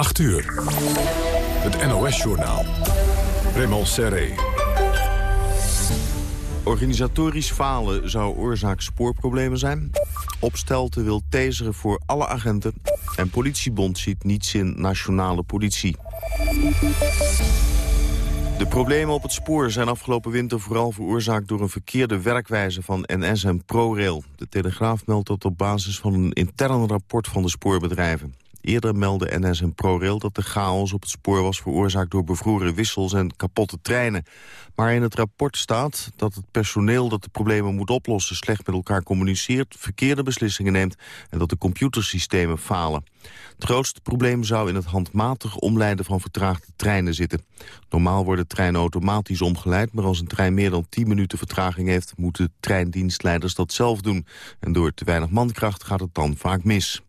8 uur. Het NOS-journaal. Raymond Serré. Organisatorisch falen zou oorzaak spoorproblemen zijn. Opstelte wil taseren voor alle agenten. En politiebond ziet niets in nationale politie. De problemen op het spoor zijn afgelopen winter vooral veroorzaakt door een verkeerde werkwijze van NS en ProRail. De Telegraaf meldt dat op basis van een intern rapport van de spoorbedrijven. Eerder meldde NS en ProRail dat de chaos op het spoor was veroorzaakt door bevroren wissels en kapotte treinen. Maar in het rapport staat dat het personeel dat de problemen moet oplossen slecht met elkaar communiceert, verkeerde beslissingen neemt en dat de computersystemen falen. Het grootste probleem zou in het handmatig omleiden van vertraagde treinen zitten. Normaal worden treinen automatisch omgeleid, maar als een trein meer dan 10 minuten vertraging heeft, moeten treindienstleiders dat zelf doen. En door te weinig mankracht gaat het dan vaak mis.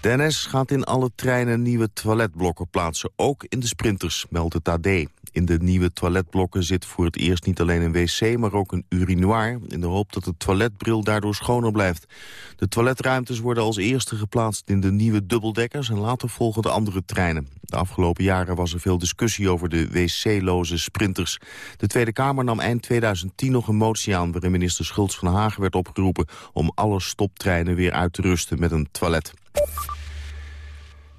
De NS gaat in alle treinen nieuwe toiletblokken plaatsen, ook in de sprinters, meldt het AD. In de nieuwe toiletblokken zit voor het eerst niet alleen een wc, maar ook een urinoir... in de hoop dat de toiletbril daardoor schoner blijft. De toiletruimtes worden als eerste geplaatst in de nieuwe dubbeldekkers... en later volgen de andere treinen. De afgelopen jaren was er veel discussie over de wc-loze sprinters. De Tweede Kamer nam eind 2010 nog een motie aan... waarin minister Schultz van Hagen werd opgeroepen... om alle stoptreinen weer uit te rusten met een toilet.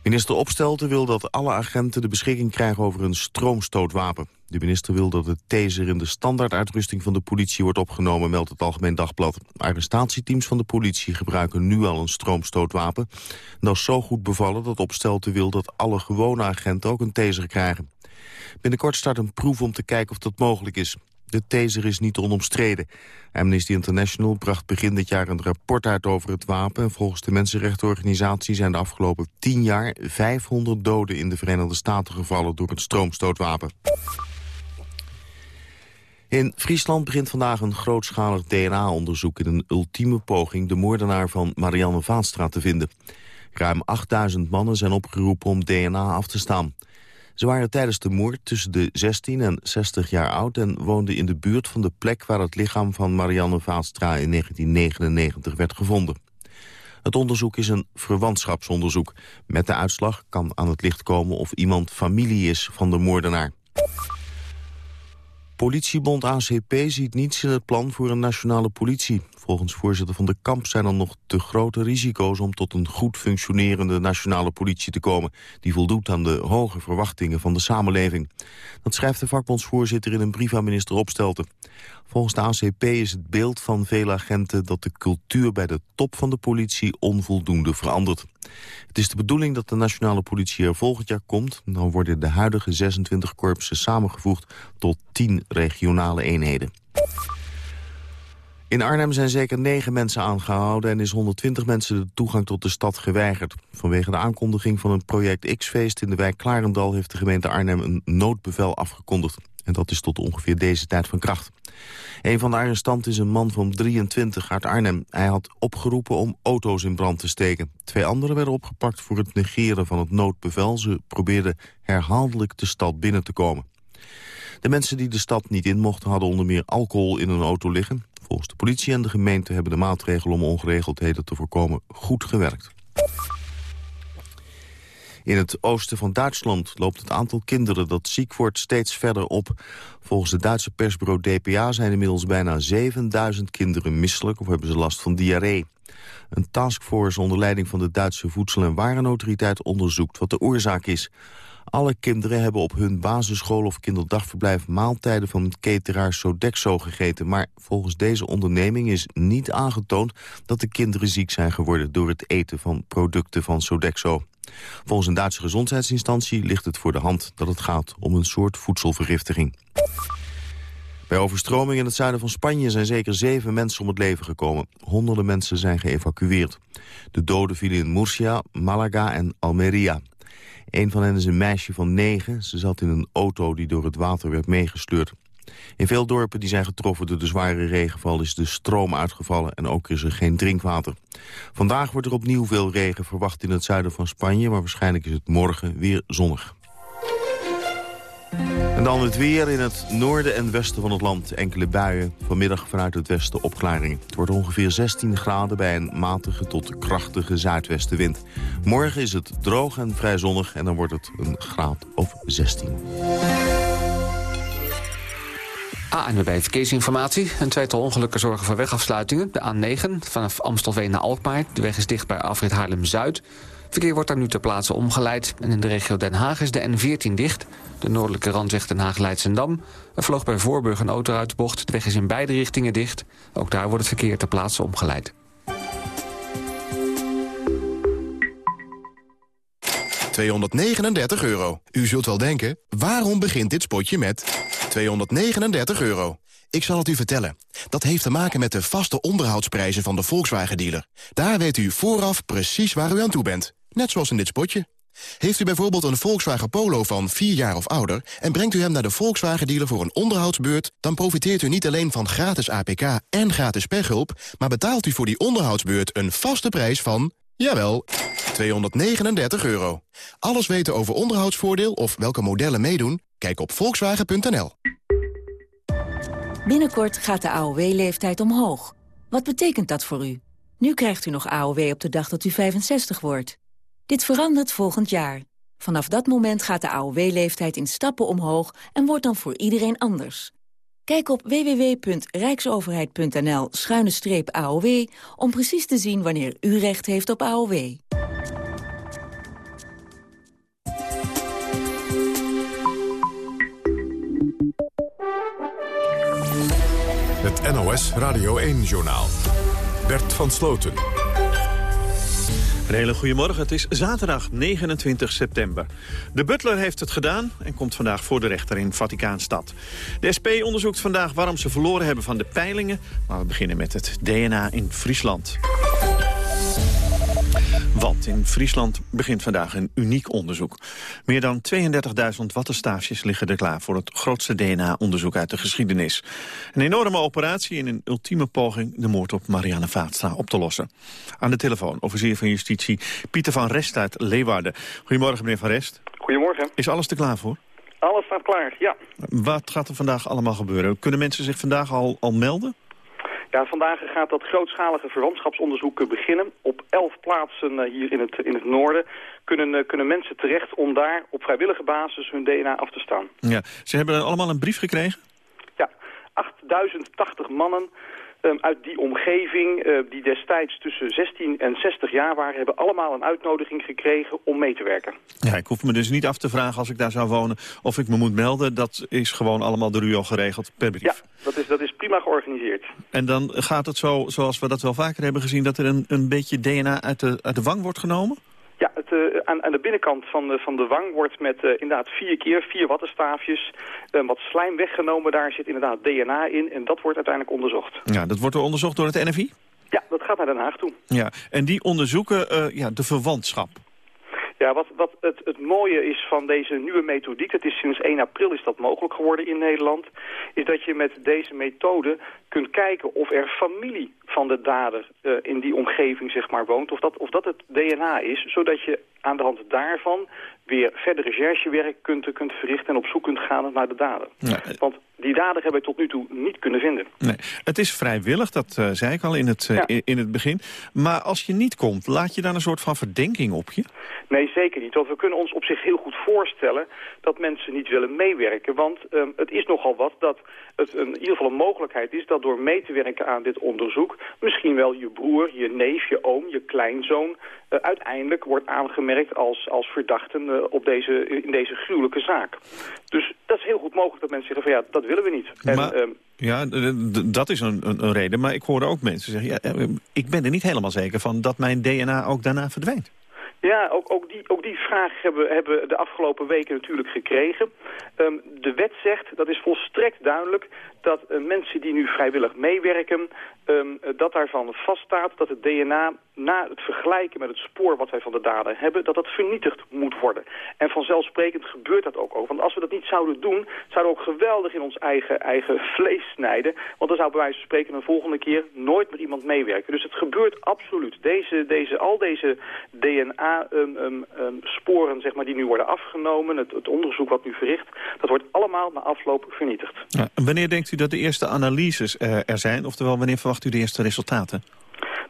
Minister Opstelten wil dat alle agenten de beschikking krijgen over een stroomstootwapen. De minister wil dat het taser in de standaarduitrusting van de politie wordt opgenomen, meldt het Algemeen Dagblad. Arrestatieteams van de politie gebruiken nu al een stroomstootwapen. Dat is zo goed bevallen dat Opstelten wil dat alle gewone agenten ook een taser krijgen. Binnenkort start een proef om te kijken of dat mogelijk is. De taser is niet onomstreden. Amnesty International bracht begin dit jaar een rapport uit over het wapen. En volgens de mensenrechtenorganisatie zijn de afgelopen 10 jaar 500 doden in de Verenigde Staten gevallen door het stroomstootwapen. In Friesland begint vandaag een grootschalig DNA-onderzoek... in een ultieme poging de moordenaar van Marianne Vaatstra te vinden. Ruim 8000 mannen zijn opgeroepen om DNA af te staan. Ze waren tijdens de moord tussen de 16 en 60 jaar oud... en woonden in de buurt van de plek waar het lichaam van Marianne Vaatstra in 1999 werd gevonden. Het onderzoek is een verwantschapsonderzoek. Met de uitslag kan aan het licht komen of iemand familie is van de moordenaar. Politiebond ACP ziet niets in het plan voor een nationale politie. Volgens voorzitter van de kamp zijn er nog te grote risico's... om tot een goed functionerende nationale politie te komen... die voldoet aan de hoge verwachtingen van de samenleving. Dat schrijft de vakbondsvoorzitter in een brief aan minister Opstelten. Volgens de ACP is het beeld van vele agenten... dat de cultuur bij de top van de politie onvoldoende verandert. Het is de bedoeling dat de nationale politie er volgend jaar komt. Dan worden de huidige 26 korpsen samengevoegd tot 10 regionale eenheden. In Arnhem zijn zeker negen mensen aangehouden... en is 120 mensen de toegang tot de stad geweigerd. Vanwege de aankondiging van een project X-feest in de wijk Klarendal... heeft de gemeente Arnhem een noodbevel afgekondigd. En dat is tot ongeveer deze tijd van kracht. Een van de arrestanten is een man van 23 uit Arnhem. Hij had opgeroepen om auto's in brand te steken. Twee anderen werden opgepakt voor het negeren van het noodbevel. Ze probeerden herhaaldelijk de stad binnen te komen. De mensen die de stad niet in mochten hadden onder meer alcohol in een auto liggen. Volgens de politie en de gemeente hebben de maatregelen om ongeregeldheden te voorkomen goed gewerkt. In het oosten van Duitsland loopt het aantal kinderen dat ziek wordt steeds verder op. Volgens het Duitse persbureau DPA zijn inmiddels bijna 7000 kinderen misselijk of hebben ze last van diarree. Een taskforce onder leiding van de Duitse Voedsel- en Warenautoriteit onderzoekt wat de oorzaak is. Alle kinderen hebben op hun basisschool of kinderdagverblijf maaltijden van cateraar Sodexo gegeten. Maar volgens deze onderneming is niet aangetoond dat de kinderen ziek zijn geworden door het eten van producten van Sodexo. Volgens een Duitse gezondheidsinstantie ligt het voor de hand dat het gaat om een soort voedselvergiftiging. Bij overstroming in het zuiden van Spanje zijn zeker zeven mensen om het leven gekomen. Honderden mensen zijn geëvacueerd. De doden vielen in Murcia, Malaga en Almeria. Een van hen is een meisje van negen. Ze zat in een auto die door het water werd meegesleurd. In veel dorpen die zijn getroffen door de zware regenval is de stroom uitgevallen en ook is er geen drinkwater. Vandaag wordt er opnieuw veel regen verwacht in het zuiden van Spanje, maar waarschijnlijk is het morgen weer zonnig. En dan het weer in het noorden en westen van het land. Enkele buien, vanmiddag vanuit het westen opklaringen. Het wordt ongeveer 16 graden bij een matige tot krachtige zuidwestenwind. Morgen is het droog en vrij zonnig en dan wordt het een graad of 16. ANWB Verkeersinformatie. Een tweetal ongelukken zorgen voor wegafsluitingen. De A9 vanaf Amstelveen naar Alkmaar. De weg is dicht bij Afrit Haarlem-Zuid. Verkeer wordt daar nu ter plaatse omgeleid. En in de regio Den Haag is de N14 dicht. De noordelijke randweg Den Haag-Leidsendam. Er vloog bij Voorburg een auto uit de bocht. De weg is in beide richtingen dicht. Ook daar wordt het verkeer ter plaatse omgeleid. 239 euro. U zult wel denken, waarom begint dit spotje met 239 euro? Ik zal het u vertellen. Dat heeft te maken met de vaste onderhoudsprijzen van de Volkswagen-dealer. Daar weet u vooraf precies waar u aan toe bent. Net zoals in dit spotje. Heeft u bijvoorbeeld een Volkswagen Polo van 4 jaar of ouder... en brengt u hem naar de Volkswagen-dealer voor een onderhoudsbeurt... dan profiteert u niet alleen van gratis APK en gratis pechhulp... maar betaalt u voor die onderhoudsbeurt een vaste prijs van... jawel, 239 euro. Alles weten over onderhoudsvoordeel of welke modellen meedoen? Kijk op volkswagen.nl. Binnenkort gaat de AOW-leeftijd omhoog. Wat betekent dat voor u? Nu krijgt u nog AOW op de dag dat u 65 wordt. Dit verandert volgend jaar. Vanaf dat moment gaat de AOW-leeftijd in stappen omhoog... en wordt dan voor iedereen anders. Kijk op www.rijksoverheid.nl-aow... om precies te zien wanneer u recht heeft op AOW. Het NOS Radio 1-journaal. Bert van Sloten. Een hele goede morgen. Het is zaterdag 29 september. De butler heeft het gedaan en komt vandaag voor de rechter in Vaticaanstad. De SP onderzoekt vandaag waarom ze verloren hebben van de peilingen. Maar we beginnen met het DNA in Friesland. Want in Friesland begint vandaag een uniek onderzoek. Meer dan 32.000 wattenstaafjes liggen er klaar... voor het grootste DNA-onderzoek uit de geschiedenis. Een enorme operatie in een ultieme poging... de moord op Marianne Vaatstra op te lossen. Aan de telefoon officier van justitie Pieter van Rest uit Leeuwarden. Goedemorgen, meneer Van Rest. Goedemorgen. Is alles er klaar voor? Alles staat klaar, ja. Wat gaat er vandaag allemaal gebeuren? Kunnen mensen zich vandaag al, al melden? Ja, vandaag gaat dat grootschalige verwantschapsonderzoek beginnen. Op elf plaatsen eh, hier in het, in het noorden kunnen, eh, kunnen mensen terecht om daar op vrijwillige basis hun DNA af te staan. Ja, ze hebben allemaal een brief gekregen? Ja, 8080 mannen um, uit die omgeving, uh, die destijds tussen 16 en 60 jaar waren... hebben allemaal een uitnodiging gekregen om mee te werken. Ja, ik hoef me dus niet af te vragen als ik daar zou wonen of ik me moet melden. Dat is gewoon allemaal door u al geregeld per brief. Ja, dat is, dat is prima georganiseerd. En dan gaat het zo, zoals we dat wel vaker hebben gezien... dat er een, een beetje DNA uit de, uit de wang wordt genomen? Ja, het, uh, aan, aan, de binnenkant van de, van de wang wordt met uh, inderdaad vier keer, vier wattenstaafjes, uh, wat slijm weggenomen. Daar zit inderdaad DNA in en dat wordt uiteindelijk onderzocht. Ja, dat wordt onderzocht door het NFI? Ja, dat gaat naar Den Haag toe. Ja, en die onderzoeken ja, de verwantschap. Ja, wat, wat het, het mooie is van deze nieuwe methodiek, het is sinds 1 april is dat mogelijk geworden in Nederland, is dat je met deze methode kunt kijken of er familie van de dader uh, in die omgeving zeg maar, woont, of dat, of dat het DNA is, zodat je aan de hand daarvan weer verder recherchewerk kunt, kunt verrichten en op zoek kunt gaan naar de dader. Want die dader hebben we tot nu toe niet kunnen vinden. Nee, het is vrijwillig, dat uh, zei ik al in het, uh, ja. in het begin. Maar als je niet komt, laat je dan een soort van verdenking op je? Nee, zeker niet. Want we kunnen ons op zich heel goed voorstellen dat mensen niet willen meewerken. Want um, het is nogal wat dat het een, in ieder geval een mogelijkheid is... dat door mee te werken aan dit onderzoek... misschien wel je broer, je neef, je oom, je kleinzoon... Uh, uiteindelijk wordt aangemerkt als, als verdachten op deze, in deze gruwelijke zaak. Dus dat is heel goed mogelijk dat mensen zeggen van ja, dat willen we niet. Maar, um, ja, dat is een, een, een, reden. Maar ik hoorde ook mensen zeggen... Ja, ik ben er niet helemaal zeker van dat mijn DNA ook daarna verdwijnt. Ja, ook, ook, die, ook die vraag hebben, hebben de afgelopen weken natuurlijk gekregen. Um, de wet zegt, dat is volstrekt duidelijk, dat uh, mensen die nu vrijwillig meewerken, um, dat daarvan vaststaat dat het DNA na het vergelijken met het spoor wat wij van de dader hebben, dat dat vernietigd moet worden. En vanzelfsprekend gebeurt dat ook. ook. Want als we dat niet zouden doen, zouden we ook geweldig in ons eigen, eigen vlees snijden. Want dan zou bij wijze van spreken een volgende keer nooit met iemand meewerken. Dus het gebeurt absoluut. Deze, deze, al deze DNA DNA-sporen zeg maar, die nu worden afgenomen, het, het, onderzoek wat nu verricht, dat wordt allemaal na afloop vernietigd. Ja, wanneer denkt u dat de eerste analyses er zijn? Oftewel, wanneer verwacht u de eerste resultaten?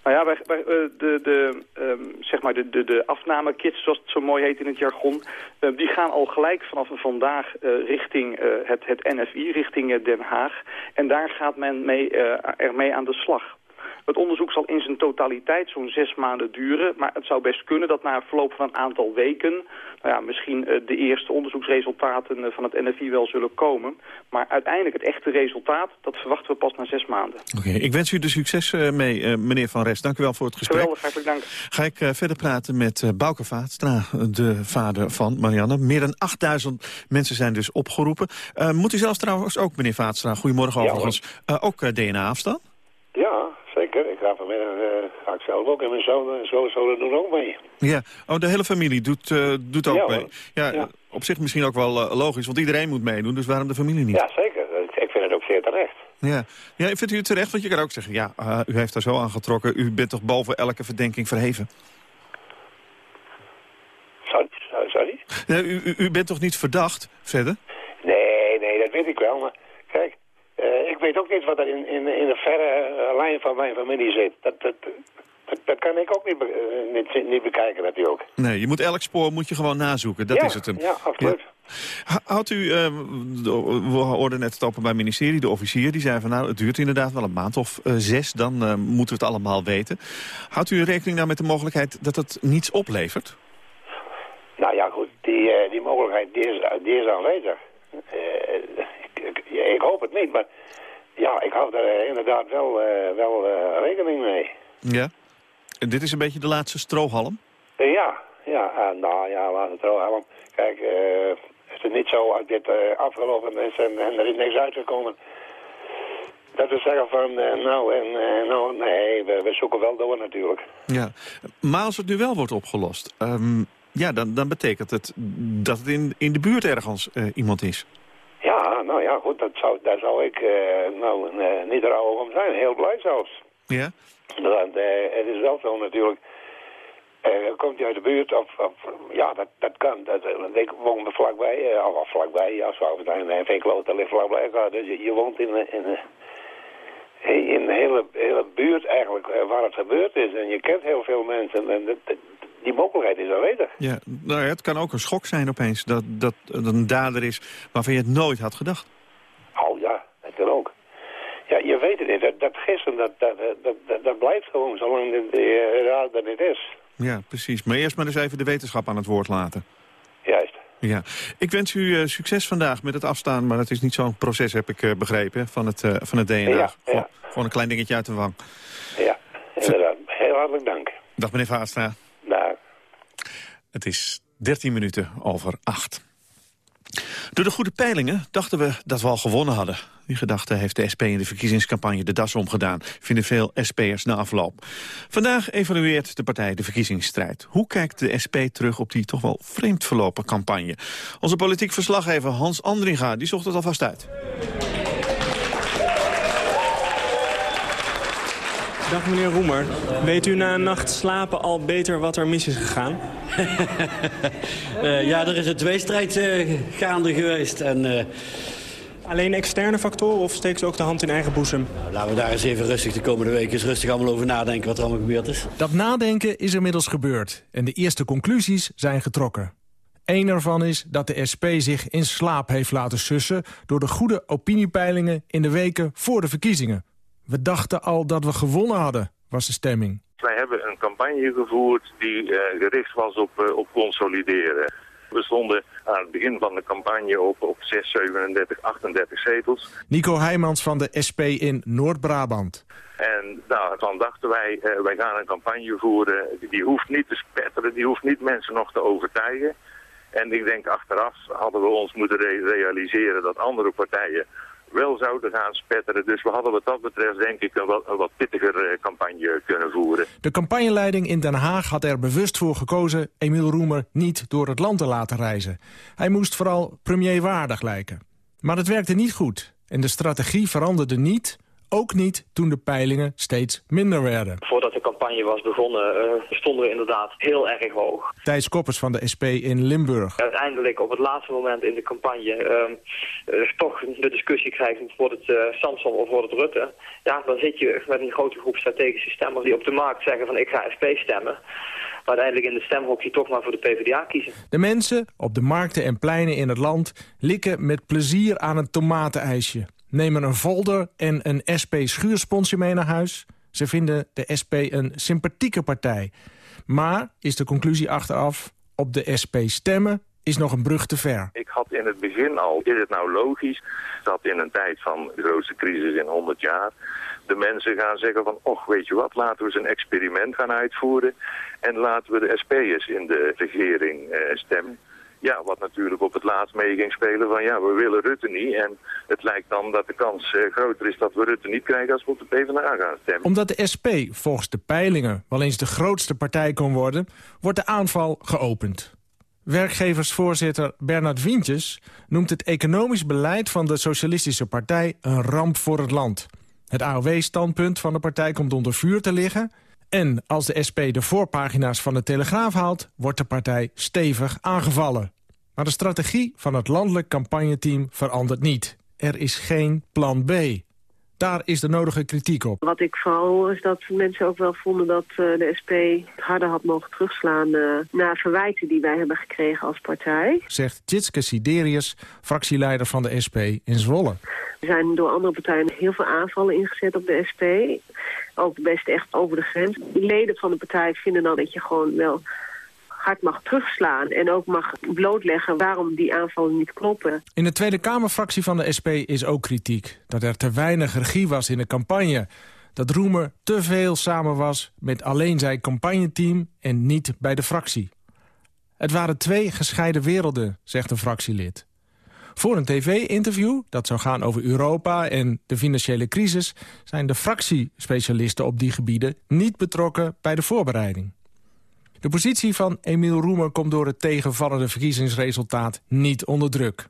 Nou ja, bij, eh, de, de, um, zeg maar de, de, de afnamekits, zoals het zo mooi heet in het jargon... Uh, die gaan al gelijk vanaf vandaag uh, richting het, het NFI, richting Den Haag. En daar gaat men mee, ermee aan de slag. Het onderzoek zal in zijn totaliteit zo'n zes maanden duren. Maar het zou best kunnen dat na verloop van een aantal weken... Nou ja, misschien uh, de eerste onderzoeksresultaten uh, van het NFI wel zullen komen. Maar uiteindelijk het echte resultaat, dat verwachten we pas na zes maanden. Oké, ik wens u er succes uh, mee, meneer Van Rest. Dank u wel voor het gesprek. Geweldig, hartelijk dank. Ga ik verder praten met Bouke Vaatstra, de vader van Marianne. Meer dan 8000 mensen zijn dus opgeroepen. moet u zelfs trouwens ook, meneer Vaatstra, goedemorgen overigens, ook DNA afstaan? Ja, ga vanmiddag uh, ga ik zelf ook en mijn zoon en zo, zo doen ook mee. Ja, oh, de hele familie doet, uh, doet ook mee. Ja, ja, op zich misschien ook wel logisch, want iedereen moet meedoen, dus waarom de familie niet? Ja, zeker. Ik vind het ook zeer terecht. Ja, ja vindt u het terecht? Want je kan ook zeggen, ja, u heeft daar zo aan getrokken, u bent toch boven elke verdenking verheven? Sorry? sorry? Nee, u, u, bent toch niet verdacht, verder? Nee, nee, dat weet ik wel, maar ik weet ook niet wat er in, in, in de verre uh, lijn van mijn familie zit. Dat, dat, dat, dat kan ik ook niet, be uh, niet, niet, bekijken natuurlijk. Nee, je moet elk spoor moet je gewoon nazoeken. Dat ja, is het. Ja, absoluut. Ja. Houdt u, we hoorden net het Openbaar Ministerie, de officier, die zei van nou, het duurt inderdaad wel een maand of zes, dan moeten we het allemaal weten. Houdt u rekening nou met de mogelijkheid dat het niets oplevert? Nou ja, goed, die, die mogelijkheid die is, die is aanwezig ik hoop het niet, maar ja, ik hou daar inderdaad wel, uh, wel uh, rekening mee. Ja? En dit is een beetje de laatste strohalm? Ja, ja, nou ja, laatste strohalm. Kijk, is het niet zo als dit afgelopen is en, en, er is niks uitgekomen... Dat we zeggen van, nou, en, nou, nee, we, we, zoeken wel door natuurlijk. Ja, maar als het nu wel wordt opgelost, um, ja, dan, dan betekent het dat het in, in de buurt ergens iemand is. Nou ja, goed, dat zou, daar zou ik uh, nou, uh, niet rouw om zijn. Heel blij zelfs. Ja? Want uh, het is wel zo natuurlijk... komt hij uit de buurt of, of ja, dat, dat kan. Dat, ik woon er vlakbij, of vlakbij, ja, zijn en Vinkloot, dat ligt vlakbij. Dus je, je woont in, in, in een hele, hele buurt eigenlijk waar het gebeurd is. En je kent heel veel mensen. En dat, die mogelijkheid is aanwezig. Ja, nou ja, het kan ook een schok zijn opeens dat, dat een dader is waarvan je het nooit had gedacht. Oh ja, dat kan ook. Ja, je weet het niet. Dat, dat gisteren, dat, dat, dat, dat, blijft gewoon zolang de, de raad er niet is. Ja, precies. Maar eerst maar eens even de wetenschap aan het woord laten. Juist. Ja, ik wens u uh, succes vandaag met het afstaan, maar het is niet zo'n proces, heb ik uh, begrepen, van het, uh, van het DNA. Ja, ja. Gewoon een klein dingetje uit de wang. Ja, inderdaad. Heel hartelijk dank. Dag meneer Vaarstra. Het is 13 minuten over 8. Door de goede peilingen dachten we dat we al gewonnen hadden. Die gedachte heeft de SP in de verkiezingscampagne de das omgedaan... vinden veel SP'ers na afloop. Vandaag evalueert de partij de verkiezingsstrijd. Hoe kijkt de SP terug op die toch wel vreemd verlopen campagne? Onze politiek verslaggever Hans Andringa die zocht het alvast uit. Dag meneer Roemer. Weet u na een nacht slapen al beter wat er mis is gegaan? uh, ja, er is een tweestrijd uh, gaande geweest. En, uh... Alleen externe factoren of steekt u ook de hand in eigen boezem? Nou, laten we daar eens even rustig de komende week eens rustig allemaal over nadenken wat er allemaal gebeurd is. Dat nadenken is inmiddels gebeurd en de eerste conclusies zijn getrokken. Eén ervan is dat de SP zich in slaap heeft laten sussen... door de goede opiniepeilingen in de weken voor de verkiezingen. We dachten al dat we gewonnen hadden, was de stemming. Wij hebben een campagne gevoerd die uh, gericht was op, uh, op consolideren. We stonden aan het begin van de campagne op, op 6, 37, 38 zetels. Nico Heijmans van de SP in Noord-Brabant. En nou, dan dachten wij, uh, wij gaan een campagne voeren. Die hoeft niet te spetteren, die hoeft niet mensen nog te overtuigen. En ik denk achteraf hadden we ons moeten re realiseren dat andere partijen wel zouden gaan spetteren. Dus we hadden wat dat betreft denk ik een wat, pittiger eh, campagne kunnen voeren. De campagneleiding in Den Haag had er bewust voor gekozen... Emiel Roemer niet door het land te laten reizen. Hij moest vooral premierwaardig lijken. Maar het werkte niet goed. En de strategie veranderde niet, ook niet toen de peilingen steeds minder werden. Voordat de campagne was begonnen uh, stonden we inderdaad heel erg hoog. Thijs Koppers van de SP in Limburg. Uiteindelijk op het laatste moment in de campagne uh, toch de discussie krijgt... wordt het uh, Samson of wordt het Rutte? Ja, dan zit je met een grote groep strategische stemmers die op de markt zeggen van ik ga SP stemmen maar uiteindelijk in de stemhokje toch maar voor de PvdA kiezen. De mensen op de markten en pleinen in het land likken met plezier aan een tomatenijsje. Nemen een folder en een SP-schuursponsje mee naar huis. Ze vinden de SP een sympathieke partij. Maar, is de conclusie achteraf, op de SP stemmen is nog een brug te ver. Ik had in het begin al, is het nou logisch, dat in een tijd van de grootste crisis in 100 jaar de mensen gaan zeggen van, och, weet je wat, laten we eens een experiment gaan uitvoeren en laten we de SP'ers in de regering eh, stemmen. Ja, wat natuurlijk op het laatst mee ging spelen van ja, we willen Rutte niet. En het lijkt dan dat de kans eh, groter is dat we Rutte niet krijgen als we op de PvdA gaan stemmen. Omdat de SP volgens de peilingen wel eens de grootste partij kon worden, wordt de aanval geopend. Werkgeversvoorzitter Bernard Wientjes noemt het economisch beleid van de Socialistische Partij een ramp voor het land. Het AOW-standpunt van de partij komt onder vuur te liggen... en als de SP de voorpagina's van de Telegraaf haalt... wordt de partij stevig aangevallen. Maar de strategie van het landelijk campagneteam verandert niet. Er is geen plan B. Daar is de nodige kritiek op. Wat ik vooral is dat mensen ook wel vonden dat uh, de SP harder had mogen terugslaan... Uh, naar verwijten die wij hebben gekregen als partij. Zegt Tjitske Siderius, fractieleider van de SP in Zwolle. Er zijn door andere partijen heel veel aanvallen ingezet op de SP. Ook best echt over de grens. De leden van de partij vinden dan dat je gewoon wel hard mag terugslaan... en ook mag blootleggen waarom die aanvallen niet kloppen. In de Tweede Kamerfractie van de SP is ook kritiek... dat er te weinig regie was in de campagne. Dat Roemer te veel samen was met alleen zijn campagneteam... en niet bij de fractie. Het waren twee gescheiden werelden, zegt een fractielid. Voor een tv-interview, dat zou gaan over Europa en de financiële crisis... zijn de fractiespecialisten op die gebieden niet betrokken bij de voorbereiding. De positie van Emiel Roemer komt door het tegenvallende verkiezingsresultaat niet onder druk.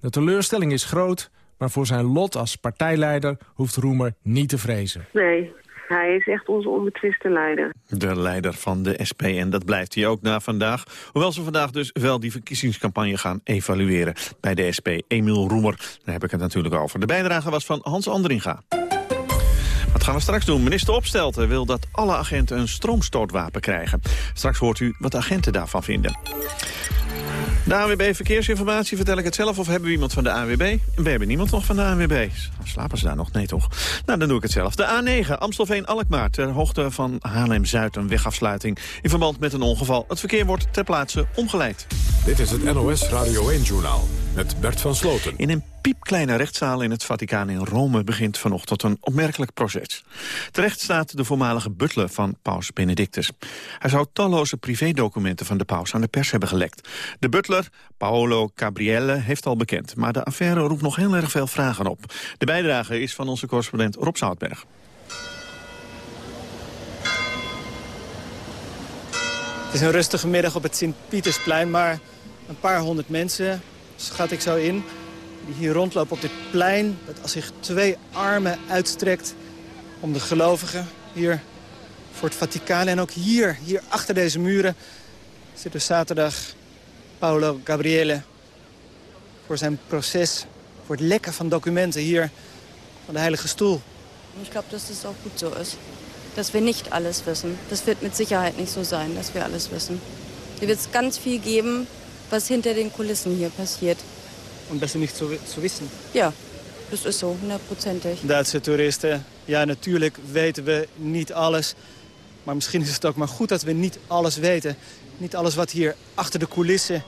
De teleurstelling is groot, maar voor zijn lot als partijleider hoeft Roemer niet te vrezen. Nee, hij is echt onze onbetwiste leider. De leider van de SP en dat blijft hij ook na vandaag. Hoewel ze vandaag dus wel die verkiezingscampagne gaan evalueren bij de SP. Emiel Roemer, daar heb ik het natuurlijk over. De bijdrage was van Hans Andringa. Wat gaan we straks doen? Minister Opstelten wil dat alle agenten een stroomstootwapen krijgen. Straks hoort u wat de agenten daarvan vinden. De ANWB Verkeersinformatie, vertel ik het zelf of hebben we iemand van de ANWB? We hebben niemand nog van de ANWB. Slapen ze daar nog? Nee toch? Nou, dan doe ik het zelf. De A9, Amstelveen-Alkmaar, ter hoogte van Haarlem-Zuid... een wegafsluiting in verband met een ongeval. Het verkeer wordt ter plaatse omgeleid. Dit is het NOS Radio 1-journaal met Bert van Sloten. In een piepkleine rechtszaal in het Vaticaan in Rome begint vanochtend een opmerkelijk proces. Terecht staat de voormalige butler van paus Benedictus. Hij zou talloze privédocumenten van de paus aan de pers hebben gelekt. De butler, Paolo Gabriele, heeft al bekend, maar de affaire roept nog heel erg veel vragen op. De bijdrage is van onze correspondent Rob Zoutberg. Het is een rustige middag op het Sint-Pietersplein, maar een paar honderd mensen, schat ik zo in die hier rondlopen op dit plein... dat als zich twee armen uitstrekt om de gelovigen hier voor het Vaticaan. En ook hier, hier achter deze muren, zit dus zaterdag Paolo Gabriele... voor zijn proces, voor het lekken van documenten hier van de Heilige Stoel. Ik glaube, dat het ook goed zo is. Dat we niet alles wissen. Dat wird met zekerheid niet zo zijn, dat we alles wissen. Er wird ganz viel geben, was hinter den Kulissen hier passiert om dat niet zo, zo wisten. Ja, dat is zo, honderdprocentig. Duitse toeristen, ja natuurlijk weten we niet alles. Maar misschien is het ook maar goed dat we niet alles weten. Niet alles wat hier achter de coulissen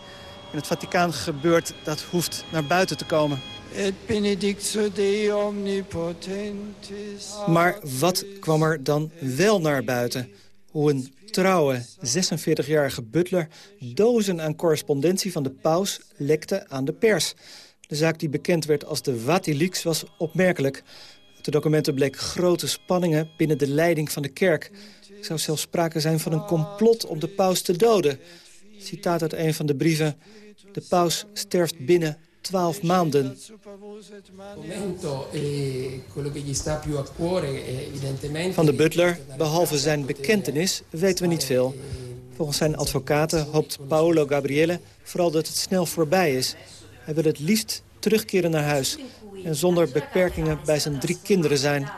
in het Vaticaan gebeurt, dat hoeft naar buiten te komen. Et benedictio Dei omnipotentis. Maar wat kwam er dan wel naar buiten? Hoe een trouwe 46-jarige butler dozen aan correspondentie van de paus lekte aan de pers. De zaak die bekend werd als de Vatileaks was opmerkelijk. de documenten bleek grote spanningen binnen de leiding van de kerk. Er zou zelfs sprake zijn van een complot om de paus te doden. Citaat uit een van de brieven. De paus sterft binnen twaalf maanden. Van de butler, behalve zijn bekentenis, weten we niet veel. Volgens zijn advocaten hoopt Paolo Gabriele vooral dat het snel voorbij is. Hij wil het liefst terugkeren naar huis en zonder beperkingen bij zijn drie kinderen zijn.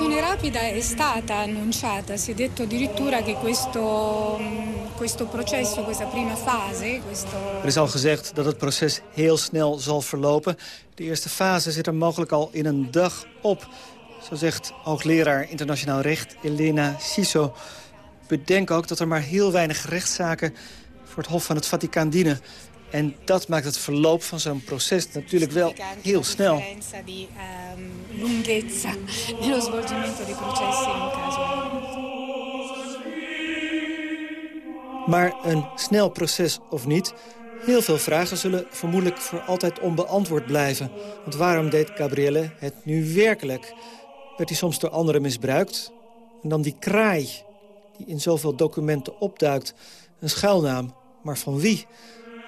Soluzione rapida è stata annunciata, si è detto addirittura che questo, mm, questo processo, questa prima fase... Questo... Er is al gezegd dat het proces heel snel zal verlopen. De eerste fase zit er mogelijk al in een dag op. Zo zegt hoogleraar internationaal recht Elena Siso. Bedenk ook dat er maar heel weinig rechtszaken voor het Hof van het Vaticaan dienen. En dat maakt het verloop van zo'n proces natuurlijk wel heel snel. Maar een snel proces of niet, heel veel vragen zullen vermoedelijk voor altijd onbeantwoord blijven. Want waarom deed Gabrielle het nu werkelijk? Werd hij soms door anderen misbruikt? En dan die kraai, die in zoveel documenten opduikt. Een schuilnaam, maar van wie?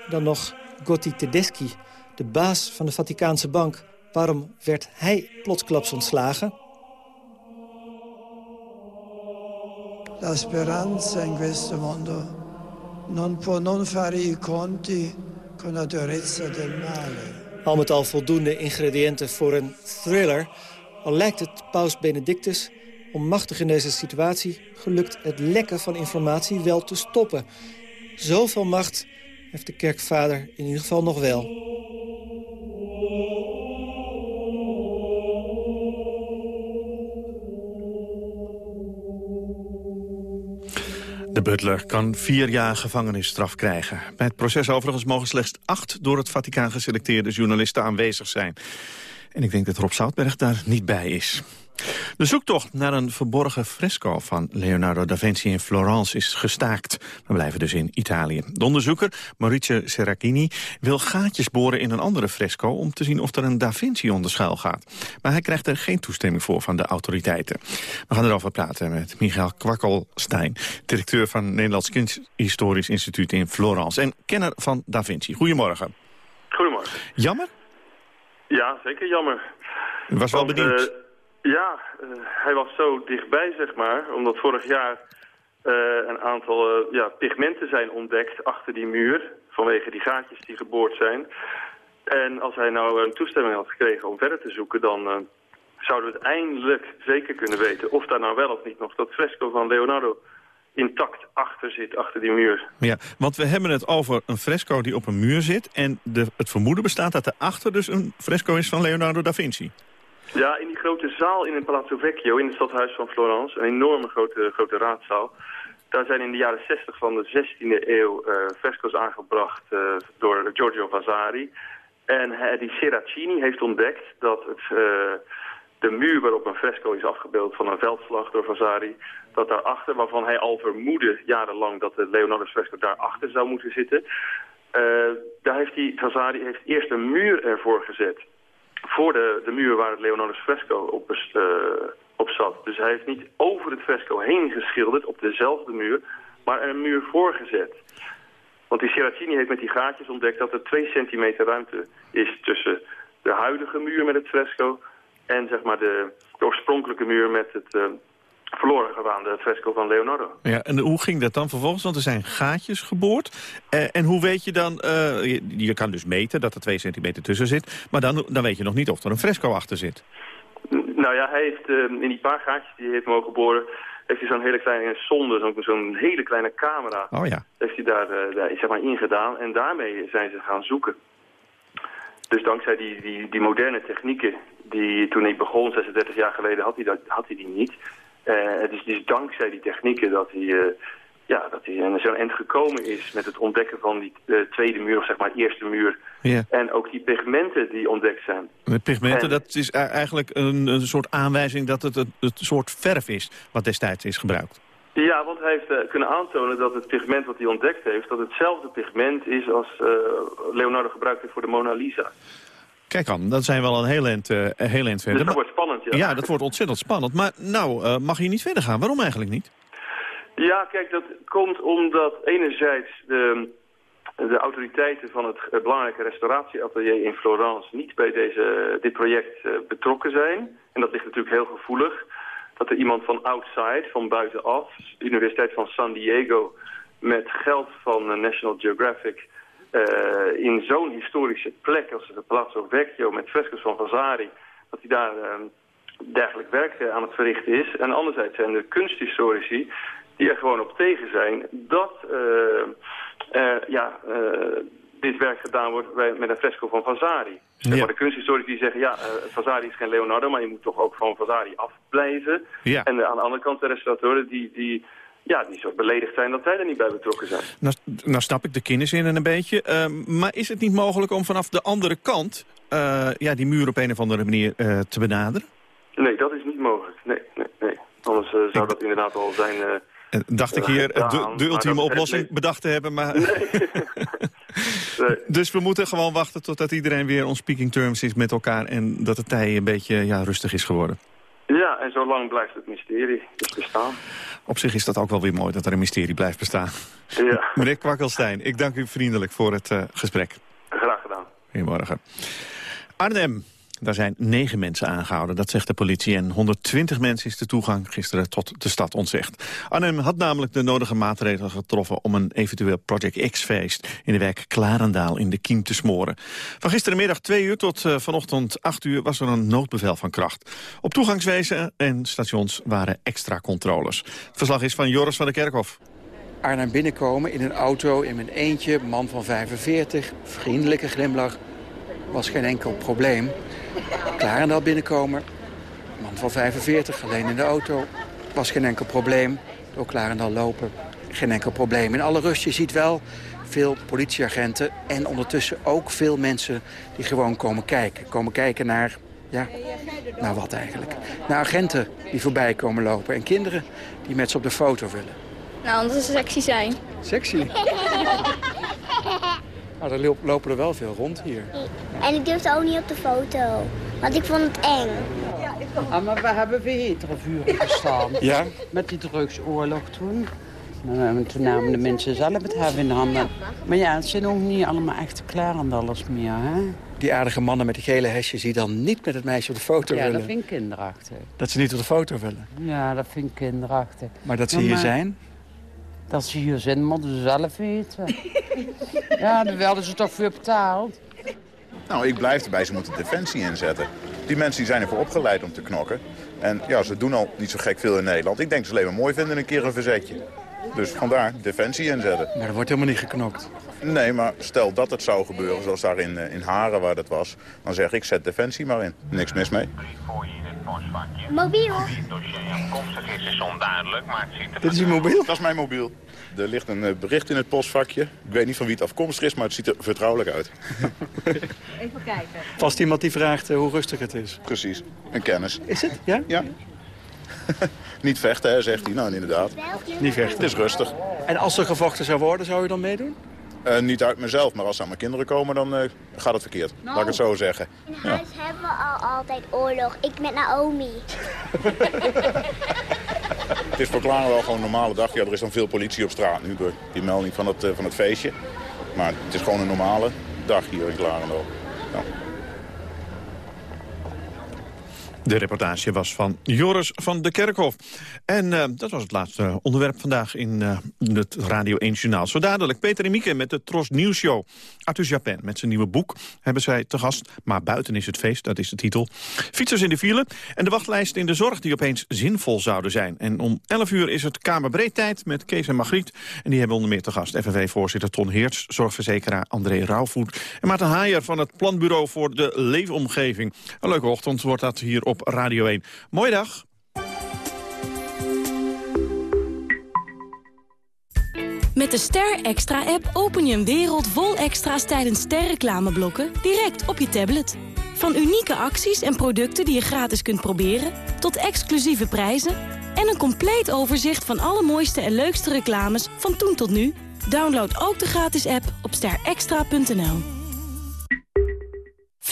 Dan nog Gotti Tedeschi, de baas van de Vaticaanse bank. Waarom werd hij plotsklaps ontslagen? La speranza in questo mondo non può non fare i conti con la durezza del male. Al met al voldoende ingrediënten voor een thriller. Al lijkt het paus Benedictus onmachtig in deze situatie... gelukt het lekken van informatie wel te stoppen. Zoveel macht heeft de kerkvader in ieder geval nog wel. De butler kan vier jaar gevangenisstraf krijgen. Bij het proces overigens mogen slechts acht door het Vaticaan geselecteerde journalisten aanwezig zijn. En ik denk dat Rob Zoutberg daar niet bij is. De zoektocht naar een verborgen fresco van Leonardo da Vinci in Florence is gestaakt. We blijven dus in Italië. De onderzoeker, Mauricio Serracchini, wil gaatjes boren in een andere fresco... om te zien of er een da Vinci onder schuil gaat. Maar hij krijgt er geen toestemming voor van de autoriteiten. We gaan erover praten met Michael Kwakkelstein... directeur van het Nederlands Kunsthistorisch Instituut in Florence... en kenner van da Vinci. Goedemorgen. Goedemorgen. Jammer? Ja, zeker jammer. U was wel benieuwd. Uh, ja, uh, hij was zo dichtbij, zeg maar. Omdat vorig jaar uh, een aantal ja, pigmenten zijn ontdekt achter die muur. Vanwege die gaatjes die geboord zijn. En als hij nou een toestemming had gekregen om verder te zoeken... dan zouden we het eindelijk zeker kunnen weten... of daar nou wel of niet nog dat fresco van Leonardo intact achter zit, achter die muur. Ja, want we hebben het over een fresco die op een muur zit... en de, het vermoeden bestaat dat er achter dus een fresco is van Leonardo da Vinci. Ja, in die grote zaal in het Palazzo Vecchio, in het stadhuis van Florence... een enorme grote, grote raadzaal... daar zijn in de jaren 60 van de 16e eeuw uh, fresco's aangebracht uh, door Giorgio Vasari. En uh, die Serracini heeft ontdekt dat het, de muur waarop een fresco is afgebeeld... van een veldslag door Vasari dat daarachter, waarvan hij al vermoedde jarenlang dat de Leonardo's fresco daarachter zou moeten zitten. Daar heeft hij, Vasari heeft eerst een muur ervoor gezet. Voor de, de muur waar het Leonardo's fresco op, uh, op zat. Dus hij heeft niet over het fresco heen geschilderd op dezelfde muur, maar een muur voorgezet. Want die Serracini heeft met die gaatjes ontdekt dat er twee centimeter ruimte is tussen de huidige muur met het fresco en zeg maar de, de oorspronkelijke muur met het, uh, verloren gegaan, de fresco van Leonardo. Ja, en hoe ging dat dan vervolgens? Want er zijn gaatjes geboord. Eh, en hoe weet je dan, uh, je, je, kan dus meten dat er twee centimeter tussen zit... maar dan, dan weet je nog niet of er een fresco achter zit. Nou ja, hij heeft uh, in die paar gaatjes die hij heeft mogen boren... heeft hij zo'n hele kleine sonde, zo'n hele kleine camera... Oh ja. heeft hij daar, daar zeg maar ingedaan en daarmee zijn ze gaan zoeken. Dus dankzij die, die, die moderne technieken, die toen ik begon, 36 jaar geleden, had hij, dat, had hij die niet... Het is dus dankzij die technieken dat hij, uh, ja, dat hij aan zo'n eind gekomen is met het ontdekken van die uh, tweede muur, of zeg maar eerste muur. Ja. En ook die pigmenten die ontdekt zijn. Met pigmenten, en, dat is eigenlijk een, een, soort aanwijzing dat het een, het soort verf is wat destijds is gebruikt. Ja, want hij heeft kunnen aantonen dat het pigment wat hij ontdekt heeft, dat hetzelfde pigment is als Leonardo gebruikte voor de Mona Lisa. Kijk aan, dat zijn wel een heel eind, heel eind verder. Dus dat wordt spannend. Spannend, ja. Ja, dat wordt ontzettend spannend. Maar nou, uh, mag je niet verder gaan. Waarom eigenlijk niet? Ja, kijk, dat komt omdat enerzijds de, de autoriteiten van het belangrijke restauratieatelier in Florence niet bij deze, dit project uh, betrokken zijn. En dat ligt natuurlijk heel gevoelig. Dat er iemand van outside, van buitenaf, de Universiteit van San Diego, met geld van National Geographic uh, in zo'n historische plek als de Palazzo Vecchio met fresco's van Vasari, dat hij daar uh, dergelijk werk aan het verrichten is. En anderzijds zijn er kunsthistorici die er gewoon op tegen zijn dat uh, ja, dit werk gedaan wordt bij, met een fresco van Vasari. Zeg maar de kunsthistorici die zeggen, ja, Vasari is geen Leonardo, maar je moet toch ook van Vasari afblijven. Ja. En aan de andere kant de restauratoren die... die ja, die zo beledigd zijn dat zij er niet bij betrokken zijn. Nou, nou snap ik de kinderzinnen een beetje. Uh, maar is het niet mogelijk om vanaf de andere kant... Ja, die muur op een of andere manier te benaderen? Nee, dat is niet mogelijk. Nee, nee, nee. Anders zou ik... dat inderdaad al zijn... dacht ik hier de, de ultieme oplossing bedacht te hebben, maar... Nee. nee. Dus we moeten gewoon wachten totdat iedereen weer on speaking terms is met elkaar... en dat de tij een beetje ja, rustig is geworden. Ja, en zo lang blijft het mysterie dus bestaan. Op zich is dat ook wel weer mooi dat er een mysterie blijft bestaan. Ja. Meneer Kwakkelstein, ik dank u vriendelijk voor het uh, gesprek. Graag gedaan. Goedemorgen. Arnhem. Daar zijn negen mensen aangehouden, dat zegt de politie. En 120 mensen is de toegang gisteren tot de stad ontzegd. Arnhem had namelijk de nodige maatregelen getroffen... om een eventueel Project X-feest in de wijk Klarendaal in de kiem te smoren. Van gisterenmiddag 2 uur tot uh, vanochtend 8 uur was er een noodbevel van kracht. Op toegangswezen en stations waren extra controles. Het verslag is van Joris van der Kerkhof. Arnhem binnenkomen in een auto in mijn eentje, man van 45, vriendelijke glimlach, was geen enkel probleem. Klarendal binnenkomen, man van 45, alleen in de auto, was geen enkel probleem. Door Klarendal lopen, geen enkel probleem. In alle rust, je ziet wel veel politieagenten en ondertussen ook veel mensen die gewoon komen kijken. Komen kijken naar, ja, naar wat eigenlijk? Naar agenten die voorbij komen lopen en kinderen die met ze op de foto willen. Nou, omdat ze sexy zijn. Sexy? Nou, er lopen er wel veel rond hier. En ik durfde ook niet op de foto, want ik vond het eng. Ja, maar we hebben weer vuren gestaan. Ja? Met die drugsoorlog toen. En toen namen de mensen zelf het hebben in de handen. Maar ja, het zijn ook niet allemaal echte klarendallers meer, hè? Die aardige mannen met die gele hesjes die dan niet met het meisje op de foto ja, willen. Ja, dat vind ik kinderachtig. Dat ze niet op de foto willen? Ja, dat vind ik kinderachtig. Maar dat ze hier zijn? Dat ze hier zijn, moeten ze zelf weten. ja, daar werden ze toch voor betaald. Nou, ik blijf erbij. Ze moeten defensie inzetten. Die mensen die zijn ervoor opgeleid om te knokken. En ja, ze doen al niet zo gek veel in Nederland. Ik denk dat ze alleen maar mooi vinden een keer een verzetje. Dus vandaar defensie inzetten. Maar er wordt helemaal niet geknokt. Nee, maar stel dat het zou gebeuren, zoals daar in, in Haren waar dat was... dan zeg ik, zet defensie maar in. Niks mis mee. Mobiel. is onduidelijk, maar het ziet er... Dit is uw mobiel? Dat is mijn mobiel. Er ligt een bericht in het postvakje. Ik weet niet van wie het afkomstig is, maar het ziet er vertrouwelijk uit. Even kijken. Vast iemand die vraagt uh, hoe rustig het is. Precies, een kennis. Is het? Ja? Ja. niet vechten, hè, zegt hij. Nou, inderdaad. Niet vechten. Het is rustig. En als er gevochten zou worden, zou je dan meedoen? Uh, niet uit mezelf, maar als er aan mijn kinderen komen, dan uh, gaat het verkeerd. Laat ik het zo zeggen. In huis ja. hebben we al altijd oorlog. Ik met Naomi. het is voor Klaren wel gewoon een normale dag. Ja, er is dan veel politie op straat nu door die melding van het, uh, van het feestje. Maar het is gewoon een normale dag hier in Klarendal. Ja. De reportage was van Joris van de Kerkhof. En uh, dat was het laatste onderwerp vandaag in uh, het Radio 1 Journaal. Zo dadelijk Peter en Mieke met de Tros Nieuws Show. Arthur Japan met zijn nieuwe boek hebben zij te gast. Maar buiten is het feest, dat is de titel. Fietsers in de file en de wachtlijst in de zorg die opeens zinvol zouden zijn. En om 11 uur is het Kamerbreedtijd met Kees en Margriet. En die hebben onder meer te gast FNV-voorzitter Ton Heerts... zorgverzekeraar André Rauwvoet en Maarten Haaier van het Planbureau voor de Leefomgeving. Een leuke ochtend wordt dat hier op Radio 1. Mooie dag. Met de Ster Extra-app open je een wereld vol extra's tijdens sterreclameblokken direct op je tablet. Van unieke acties en producten die je gratis kunt proberen, tot exclusieve prijzen en een compleet overzicht van alle mooiste en leukste reclames van toen tot nu. Download ook de gratis app op sterextra.nl.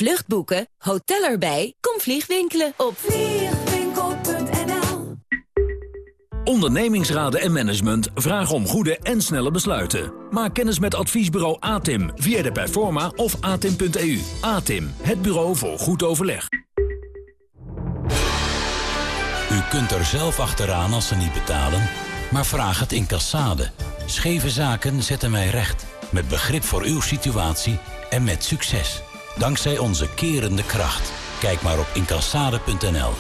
Vluchtboeken, hotel erbij, kom vliegwinkelen op vliegwinkel.nl Ondernemingsraden en management vragen om goede en snelle besluiten. Maak kennis met adviesbureau ATIM via de Performa of atim.eu. ATIM, het bureau voor goed overleg. U kunt er zelf achteraan als ze niet betalen, maar vraag het in Cassade. Scheve zaken zetten wij recht. Met begrip voor uw situatie en met succes. Dankzij onze kerende kracht. Kijk maar op incassade.nl.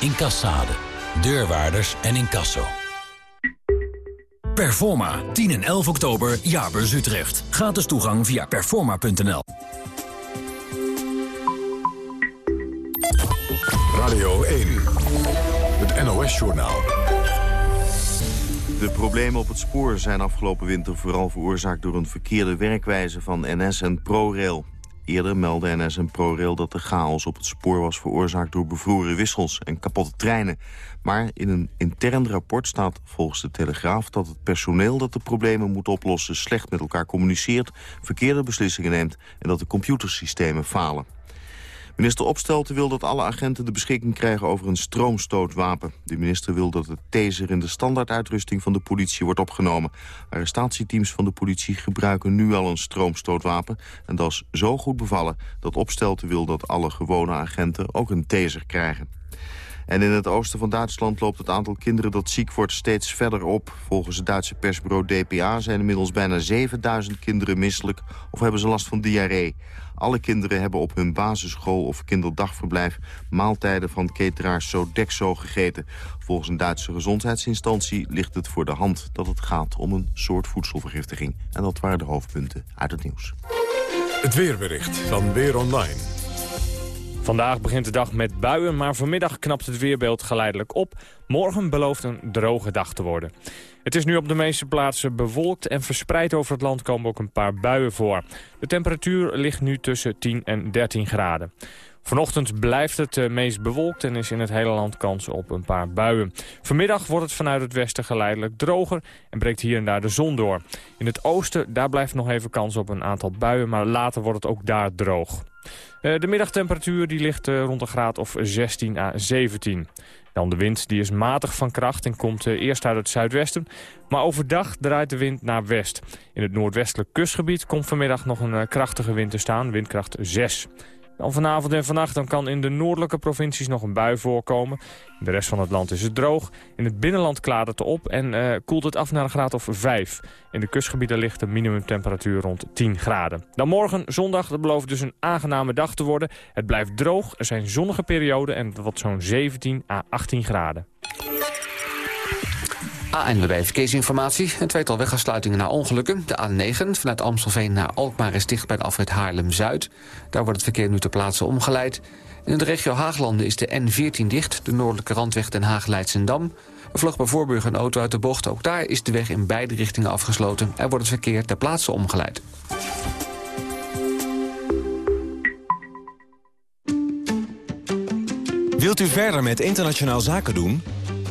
Incassade. Deurwaarders en incasso. Performa. 10 en 11 oktober, Jaarbeurs Utrecht. Gratis toegang via performa.nl. Radio 1. Het NOS-journaal. De problemen op het spoor zijn afgelopen winter vooral veroorzaakt door een verkeerde werkwijze van NS en ProRail. Eerder meldde NS en ProRail dat de chaos op het spoor was veroorzaakt door bevroren wissels en kapotte treinen. Maar in een intern rapport staat volgens de Telegraaf dat het personeel dat de problemen moet oplossen slecht met elkaar communiceert, verkeerde beslissingen neemt en dat de computersystemen falen. Minister Opstelten wil dat alle agenten de beschikking krijgen over een stroomstootwapen. De minister wil dat het taser in de standaarduitrusting van de politie wordt opgenomen. Arrestatieteams van de politie gebruiken nu al een stroomstootwapen. En dat is zo goed bevallen dat Opstelten wil dat alle gewone agenten ook een taser krijgen. En in het oosten van Duitsland loopt het aantal kinderen dat ziek wordt steeds verder op. Volgens het Duitse persbureau DPA zijn inmiddels bijna 7000 kinderen misselijk of hebben ze last van diarree. Alle kinderen hebben op hun basisschool of kinderdagverblijf maaltijden van cateraars Sodexo gegeten. Volgens een Duitse gezondheidsinstantie ligt het voor de hand dat het gaat om een soort voedselvergiftiging. En dat waren de hoofdpunten uit het nieuws. Het weerbericht van Weer Online. Vandaag begint de dag met buien, maar vanmiddag knapt het weerbeeld geleidelijk op. Morgen belooft een droge dag te worden. Het is nu op de meeste plaatsen bewolkt en verspreid over het land komen ook een paar buien voor. De temperatuur ligt nu tussen 10 en 13 graden. Vanochtend blijft het uh, meest bewolkt en is in het hele land kans op een paar buien. Vanmiddag wordt het vanuit het westen geleidelijk droger en breekt hier en daar de zon door. In het oosten daar blijft nog even kans op een aantal buien, maar later wordt het ook daar droog. Uh, de middagtemperatuur die ligt uh, rond een graad of 16 à 17. Dan de wind die is matig van kracht en komt uh, eerst uit het zuidwesten. Maar overdag draait de wind naar west. In het noordwestelijk kustgebied komt vanmiddag nog een krachtige wind te staan, windkracht 6. Dan vanavond en vannacht dan kan in de noordelijke provincies nog een bui voorkomen. In de rest van het land is het droog. In het binnenland klaart het op en uh, koelt het af naar een graad of 5. In de kustgebieden ligt de minimumtemperatuur rond 10 graden. Dan morgen, zondag, dat belooft dus een aangename dag te worden. Het blijft droog, er zijn zonnige perioden en het wordt zo'n 17 à 18 graden. ANWB Verkeersinformatie. Een tweetal wegafsluitingen na ongelukken. De A9 vanuit Amstelveen naar Alkmaar is dicht bij de afrit Haarlem-Zuid. Daar wordt het verkeer nu ter plaatse omgeleid. In de regio Haaglanden is de N14 dicht, de noordelijke randweg Den Haag-Leidsendam. Vloog bij Voorburg een auto uit de bocht. Ook daar is de weg in beide richtingen afgesloten. Er wordt het verkeer ter plaatse omgeleid. Wilt u verder met internationaal zaken doen?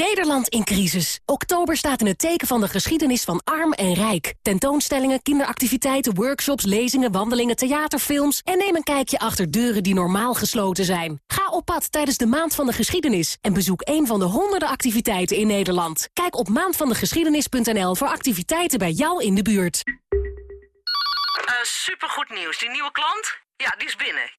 Nederland in crisis. Oktober staat in het teken van de geschiedenis van arm en rijk. Tentoonstellingen, kinderactiviteiten, workshops, lezingen, wandelingen, theaterfilms... en neem een kijkje achter deuren die normaal gesloten zijn. Ga op pad tijdens de Maand van de Geschiedenis... en bezoek een van de honderden activiteiten in Nederland. Kijk op maandvandegeschiedenis.nl voor activiteiten bij jou in de buurt. Uh, supergoed nieuws. Die nieuwe klant? Ja, die is binnen.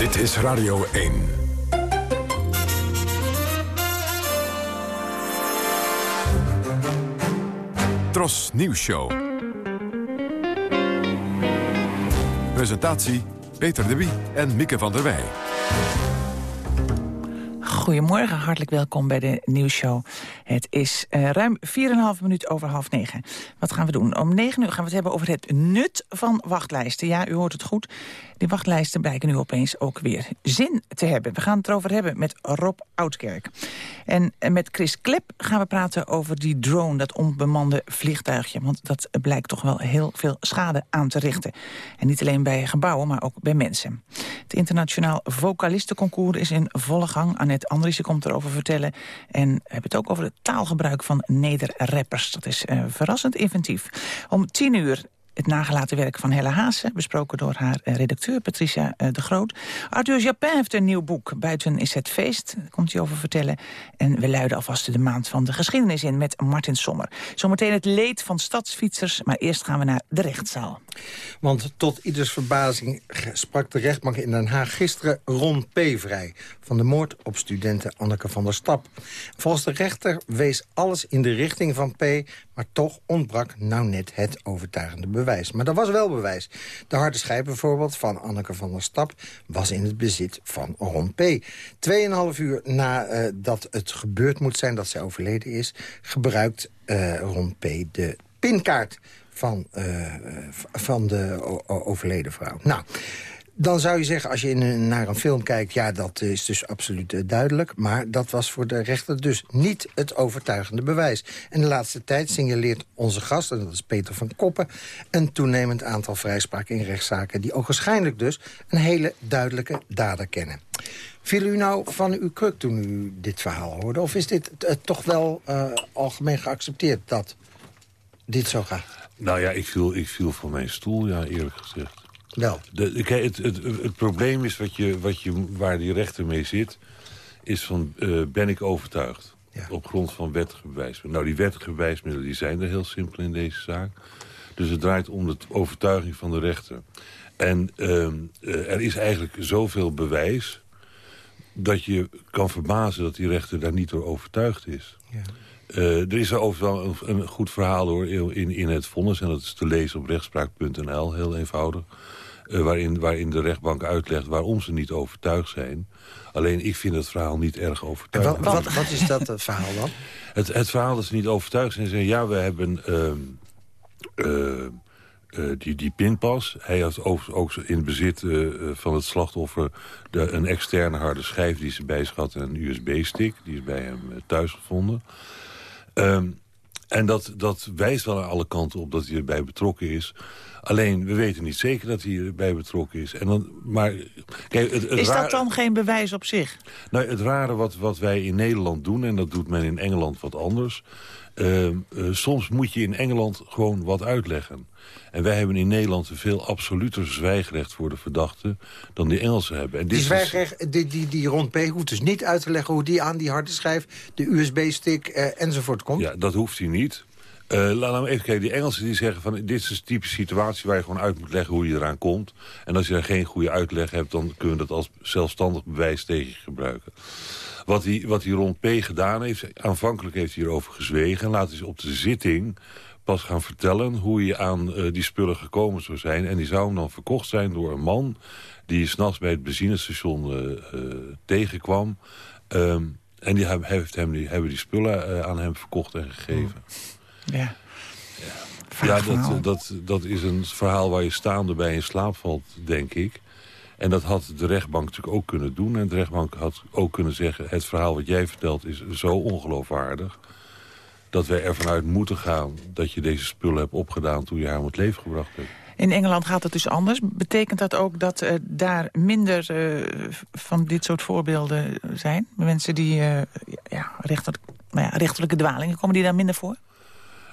Dit is Radio 1. Tros Nieuws Show. Presentatie Peter de Wie en Mieke van der Wij. Goedemorgen, hartelijk welkom bij de nieuwsshow. Het is uh, ruim 4,5 minuut over half negen. Wat gaan we doen? Om 9 uur gaan we het hebben over het nut van wachtlijsten. Ja, u hoort het goed. Die wachtlijsten blijken nu opeens ook weer zin te hebben. We gaan het erover hebben met Rob Oudkerk. En met Chris Klep gaan we praten over die drone, dat onbemande vliegtuigje. Want dat blijkt toch wel heel veel schade aan te richten. En niet alleen bij gebouwen, maar ook bij mensen. Het internationaal vocalistenconcours is in volle gang. Annette Andriessen komt erover vertellen. En we hebben het ook over het taalgebruik van nederrappers. Dat is uh, verrassend inventief. Om tien uur het nagelaten werk van Helle Haase... besproken door haar eh, redacteur Patricia eh, de Groot. Arthur Japin heeft een nieuw boek. Buiten is het feest, daar komt hij over vertellen. En we luiden alvast de maand van de geschiedenis in met Martin Sommer. Zometeen het leed van stadsfietsers, maar eerst gaan we naar de rechtszaal. Want tot ieders verbazing sprak de rechtbank in Den Haag gisteren Ron P. vrij... van de moord op studenten Anneke van der Stap. Volgens de rechter wees alles in de richting van P... maar toch ontbrak nou net het overtuigende bewijs. Maar er was wel bewijs. De harde schijf bijvoorbeeld van Anneke van der Stap... was in het bezit van Ron P. Tweeënhalf uur nadat uh, het gebeurd moet zijn dat zij overleden is... gebruikt uh, Ron de pinkaart van, uh, van de overleden vrouw. Nou, dan zou je zeggen, als je in, naar een film kijkt... ja, dat is dus absoluut uh, duidelijk. Maar dat was voor de rechter dus niet het overtuigende bewijs. En de laatste tijd signaleert onze gast, en dat is Peter van Koppen... een toenemend aantal vrijspraken in rechtszaken... die waarschijnlijk dus een hele duidelijke dader kennen. Viel u nou van uw kruk toen u dit verhaal hoorde? Of is dit toch wel uh, algemeen geaccepteerd dat dit zo gaat? Nou ja, ik viel, ik viel van mijn stoel, ja, eerlijk gezegd. Wel. De, het, het, het, probleem is wat je, wat je, waar die rechter mee zit... is van, uh, ben ik overtuigd? Ja. Op grond van wettige bewijsmiddelen. Nou, die wettige bewijsmiddelen die zijn er heel simpel in deze zaak. Dus het draait om de overtuiging van de rechter. En uh, er is eigenlijk zoveel bewijs... dat je kan verbazen dat die rechter daar niet door overtuigd is. Ja. Uh, er is er een, een, goed verhaal hoor, in, in het vonnis. En dat is te lezen op rechtspraak.nl, heel eenvoudig. Uh, waarin, waarin de rechtbank uitlegt waarom ze niet overtuigd zijn. Alleen ik vind het verhaal niet erg overtuigend. Wat, wat, wat, is dat het verhaal dan? Het, het verhaal dat ze niet overtuigd zijn. Ze zeggen, ja, we hebben uh, die, die pinpas. Hij had ook, ook in bezit van het slachtoffer... De, een externe harde schijf die ze bij zich had en een USB-stick. Die is bij hem thuis gevonden. Um, en dat, dat wijst wel aan alle kanten op dat hij erbij betrokken is. Alleen, we weten niet zeker dat hij erbij betrokken is. En dan, maar, kijk, het, het is dat dan geen bewijs op zich? Nou, het rare wat, wat wij in Nederland doen... en dat doet men in Engeland wat anders... Uh, uh, soms moet je in Engeland gewoon wat uitleggen. En wij hebben in Nederland een veel absoluter zwijgrecht voor de verdachte... dan die Engelsen hebben. En die zwijgrecht, die, die, die Ron P. hoeft dus niet uit te leggen... hoe die aan die harde schijf, de USB-stick uh, enzovoort komt? Ja, dat hoeft hij niet. Uh, laat me even kijken, die Engelsen die zeggen van... dit is een typische situatie waar je gewoon uit moet leggen hoe je eraan komt. En als je er geen goede uitleg hebt... dan kunnen we dat als zelfstandig bewijs tegen je gebruiken. Wat die, wat die Ron P. gedaan heeft, aanvankelijk heeft hij hierover gezwegen... en laat hij op de zitting pas gaan vertellen hoe je aan uh, die spullen gekomen zou zijn. En die zou hem dan verkocht zijn door een man... die s'nachts bij het benzinestation uh, uh, tegenkwam... Um, en die, heeft hem die, hebben die spullen aan hem verkocht en gegeven. Ja. Ja, dat, dat, dat is een verhaal waar je staande bij in slaap valt, denk ik. En dat had de rechtbank natuurlijk ook kunnen doen. En de rechtbank had ook kunnen zeggen... het verhaal wat jij vertelt is zo ongeloofwaardig... dat wij ervan uit moeten gaan dat je deze spullen hebt opgedaan... toen je haar om het leven gebracht hebt. In Engeland gaat het dus anders. Betekent dat ook dat uh, daar minder uh, van dit soort voorbeelden zijn? Mensen die uh, ja, rechtelijk, nou ja, rechtelijke dwalingen, komen die daar minder voor?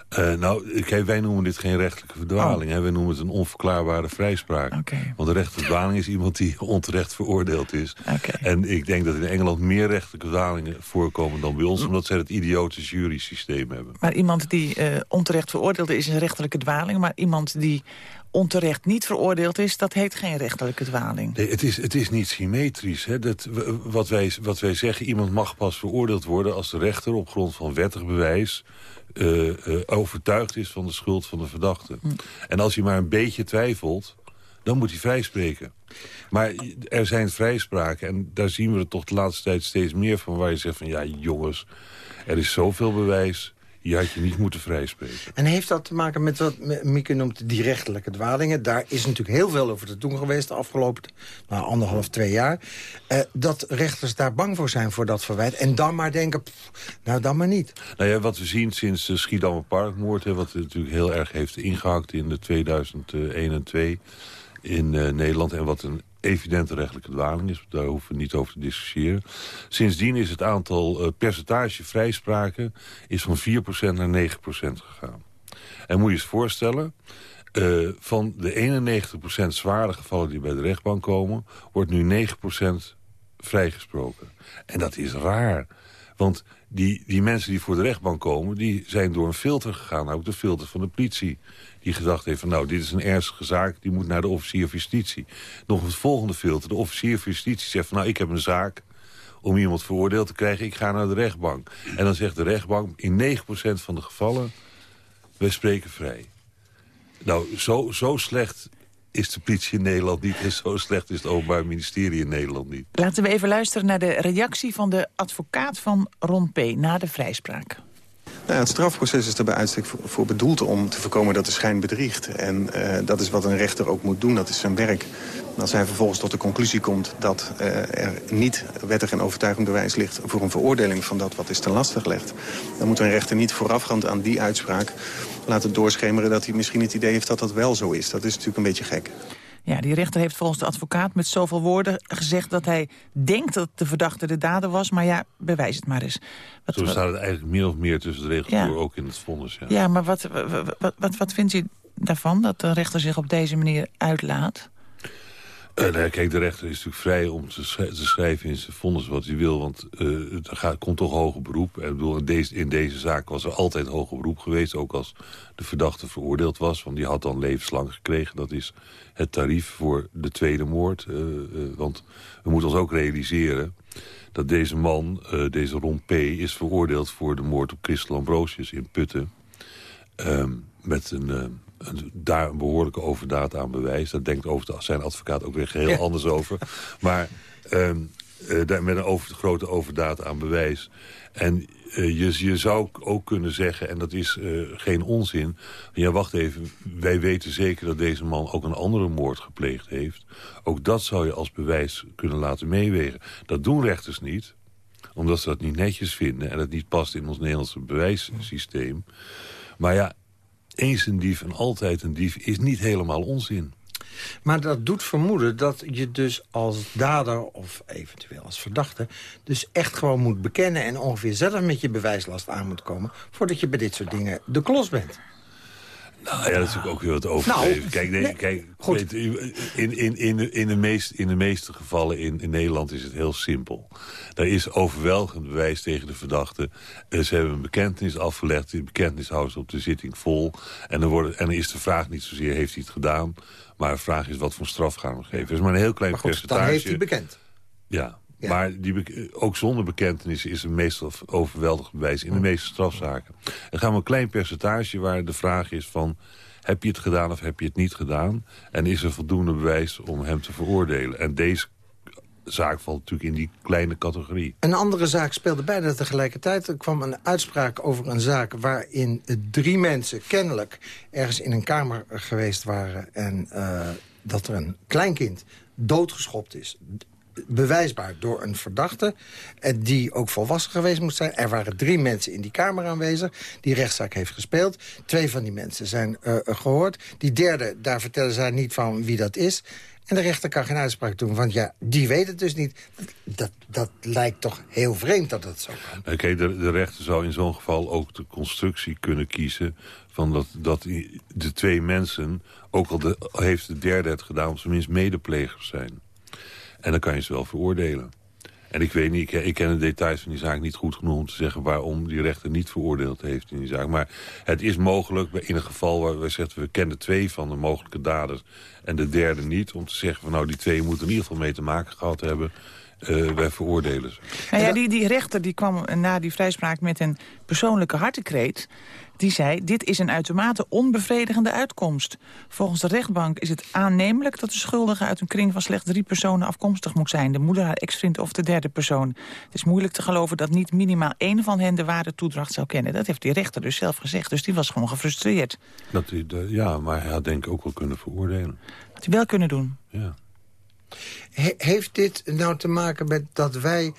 Uh, nou, kijk, wij noemen dit geen rechtelijke verdwaling. Oh. Hè? Wij noemen het een onverklaarbare vrijspraak. Okay. Want een rechtelijke dwaling is iemand die onterecht veroordeeld is. Okay. En ik denk dat in Engeland meer rechtelijke dwalingen voorkomen dan bij ons... omdat zij het idiote jury-systeem hebben. Maar iemand die uh, onterecht veroordeeld is, is een rechtelijke dwaling. Maar iemand die onterecht niet veroordeeld is, dat heet geen rechtelijke dwaling. Nee, het is, het is niet symmetrisch. Hè? Dat, wat, wij, wat wij zeggen, iemand mag pas veroordeeld worden... als de rechter op grond van wettig bewijs eh, eh, overtuigd is van de schuld van de verdachte. Hm. En als hij maar een beetje twijfelt, dan moet hij vrijspreken. Maar er zijn vrijspraken en daar zien we er toch de laatste tijd steeds meer van... waar je zegt van ja jongens, er is zoveel bewijs... hier had je niet moeten vrijspreken. En heeft dat te maken met wat Mieke noemt die rechtelijke dwalingen? Daar is natuurlijk heel veel over te doen geweest de afgelopen nou, anderhalf, twee jaar. Eh, dat rechters daar bang voor zijn voor dat verwijt. En dan maar denken, pff, nou dan maar niet. Nou ja, wat we zien sinds de Schiedammer Parkmoord... Hè, wat natuurlijk heel erg heeft ingehakt in de 2001 en 2 in uh, Nederland... en wat een evidente rechtelijke dwaling is. Daar hoeven we niet over te discussiëren. Sindsdien is het aantal uh, percentage vrijspraken is van 4% naar 9% gegaan. En moet je eens voorstellen... Uh, van de 91% zware gevallen die bij de rechtbank komen... wordt nu 9% vrijgesproken. En dat is raar. Want die, die mensen die voor de rechtbank komen... die zijn door een filter gegaan, ook de filter van de politie die gedacht heeft van nou, dit is een ernstige zaak... die moet naar de officier van justitie. Nog het volgende filter. De officier van justitie zegt van nou, ik heb een zaak om iemand veroordeeld te krijgen. Ik ga naar de rechtbank. En dan zegt de rechtbank in 9% van de gevallen... wij spreken vrij. Nou, zo, zo slecht is de politie in Nederland niet... en zo slecht is het Openbaar Ministerie in Nederland niet. Laten we even luisteren naar de reactie van de advocaat van Ron P. na de vrijspraak. Het strafproces is er bij uitstek voor, bedoeld om te voorkomen dat de schijn bedriegt. En uh, dat is wat een rechter ook moet doen, dat is zijn werk. Als hij vervolgens tot de conclusie komt dat uh, er niet wettig en overtuigend bewijs ligt... voor een veroordeling van dat wat is ten laste gelegd... dan moet een rechter niet voorafgaand aan die uitspraak laten doorschemeren... dat hij misschien het idee heeft dat dat wel zo is. Dat is natuurlijk een beetje gek. Ja, die rechter heeft volgens de advocaat met zoveel woorden gezegd... dat hij denkt dat de verdachte de dader was, maar ja, bewijs het maar eens. Wat, Zo staat het eigenlijk meer of meer tussen de regels door, ook in het vonnis. Ja, ja maar wat, wat, wat, wat vindt u daarvan, dat de rechter zich op deze manier uitlaat? Nou, kijk, de rechter is natuurlijk vrij om te, schrijven in zijn vonnis wat hij wil. Want uh, er gaat, komt toch hoger beroep. En bedoel, in, deze, in deze zaak was er altijd hoger beroep geweest. Ook als de verdachte veroordeeld was. Want die had dan levenslang gekregen. Dat is het tarief voor de tweede moord. Uh, want we moeten ons ook realiseren dat deze man, deze Ron P., is veroordeeld voor de moord op Christel Ambrosius in Putten. Ehm, met een daar een behoorlijke overdaad aan bewijs. Daar denkt over zijn advocaat ook weer geheel anders over. Maar um, uh, met een over, grote overdaad aan bewijs. En uh, je, je zou ook kunnen zeggen, en dat is uh, geen onzin... ja, wacht even, wij weten zeker dat deze man ook een andere moord gepleegd heeft. Ook dat zou je als bewijs kunnen laten meewegen. Dat doen rechters niet, omdat ze dat niet netjes vinden... en het niet past in ons Nederlandse bewijssysteem. Maar ja, eens een dief en altijd een dief is niet helemaal onzin. Maar dat doet vermoeden dat je dus als dader of eventueel als verdachte... dus echt gewoon moet bekennen en ongeveer zelf met je bewijslast aan moet komen... voordat je bij dit soort dingen de klos bent. Nou ja, dat is natuurlijk ook weer wat overdreven. Nou, kijk, nee, kijk weet, in, in, in, de, in, de meest, in de meeste gevallen in, in Nederland is het heel simpel. Er is overweldigend bewijs tegen de verdachte. Eh, ze hebben een bekentenis afgelegd. Die bekentenis houden ze op de zitting vol. En dan, worden, en dan is de vraag niet zozeer heeft hij het gedaan... maar de vraag is wat voor straf gaan we geven. Dat is maar een heel klein maar goed, percentage. dan heeft hij bekend. Ja, Maar die, ook zonder bekentenis is er meestal overweldigend bewijs in de meeste strafzaken. Dan gaan we een klein percentage waar de vraag is van... heb je het gedaan of heb je het niet gedaan? En is er voldoende bewijs om hem te veroordelen? En deze zaak valt natuurlijk in die kleine categorie. Een andere zaak speelde bijna tegelijkertijd. Er kwam een uitspraak over een zaak waarin drie mensen kennelijk ergens in een kamer geweest waren... en uh, dat er een kleinkind doodgeschopt is bewijsbaar door een verdachte... die ook volwassen geweest moet zijn. Er waren drie mensen in die kamer aanwezig. Die rechtszaak heeft gespeeld. Twee van die mensen zijn uh, gehoord. Die derde, daar vertellen zij niet van wie dat is. En de rechter kan geen uitspraak doen, want ja, die weet het dus niet. Dat, dat lijkt toch heel vreemd dat het zo kan. Oké, de, de rechter zou in zo'n geval ook de constructie kunnen kiezen... van dat, dat de twee mensen, ook al de, heeft de derde het gedaan... op zijn minst medeplegers zijn. En dan kan je ze wel veroordelen. En ik weet niet, ik, ik, ken de details van die zaak niet goed genoeg... om te zeggen waarom die rechter niet veroordeeld heeft in die zaak. Maar het is mogelijk, in een geval waar we zeggen... we kennen twee van de mogelijke daders en de derde niet... om te zeggen van nou, die twee moeten in ieder geval mee te maken gehad hebben... Uh, wij veroordelen ze. Nou ja, die, die rechter die kwam na die vrijspraak met een persoonlijke hartekreet. Die zei, dit is een uitermate onbevredigende uitkomst. Volgens de rechtbank is het aannemelijk dat de schuldige uit een kring van slechts drie personen afkomstig moet zijn. De moeder, haar ex-vriend of de derde persoon. Het is moeilijk te geloven dat niet minimaal één van hen de ware toedracht zou kennen. Dat heeft die rechter dus zelf gezegd. Dus die was gewoon gefrustreerd. Dat hij, ja, maar hij had denk ik ook wel kunnen veroordelen. Had hij wel kunnen doen. Ja. heeft dit nou te maken met dat wij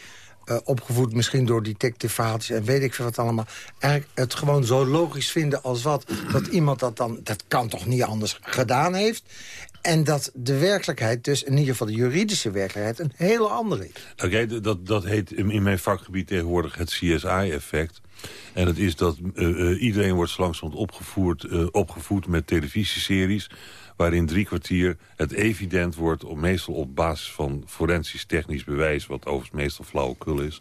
uh, opgevoed misschien door detectivaties en weet ik veel wat allemaal... eigenlijk het gewoon zo logisch vinden als wat... dat iemand dat dan, dat kan toch niet anders gedaan heeft... En dat de werkelijkheid, dus in ieder geval de juridische werkelijkheid... een hele andere is. Oké, dat, dat heet in mijn vakgebied tegenwoordig het CSI-effect. En het is dat uh, iedereen wordt langzamerhand opgevoerd, opgevoed met televisieseries waarin drie kwartier het evident wordt... meestal op basis van forensisch technisch bewijs... wat overigens meestal flauwekul is...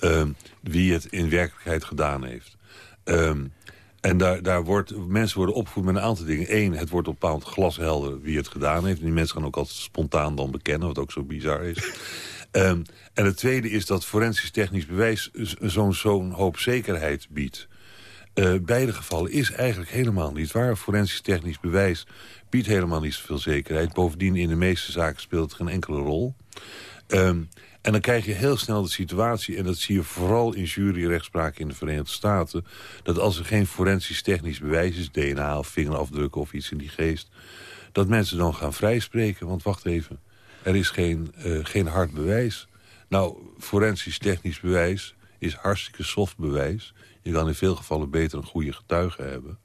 Uh, wie het in werkelijkheid gedaan heeft. Um, en daar, daar wordt, mensen worden opgevoed met een aantal dingen. Eén, het wordt op bepaald glashelder wie het gedaan heeft. En die mensen gaan ook altijd spontaan dan bekennen, wat ook zo bizar is. um, en het tweede is dat forensisch technisch bewijs zo'n zo'n hoop zekerheid biedt. Uh, beide gevallen is eigenlijk helemaal niet waar. Forensisch technisch bewijs biedt helemaal niet zoveel zekerheid. Bovendien in de meeste zaken speelt het geen enkele rol. Um, en dan krijg je heel snel de situatie, en dat zie je vooral in juryrechtspraken in de Verenigde Staten, dat als er geen forensisch technisch bewijs is, DNA of vingerafdrukken of iets in die geest, dat mensen dan gaan vrijspreken. Want wacht even, er is geen, uh, geen hard bewijs. Nou, forensisch technisch bewijs is hartstikke soft bewijs. Je kan in veel gevallen beter een goede getuige hebben.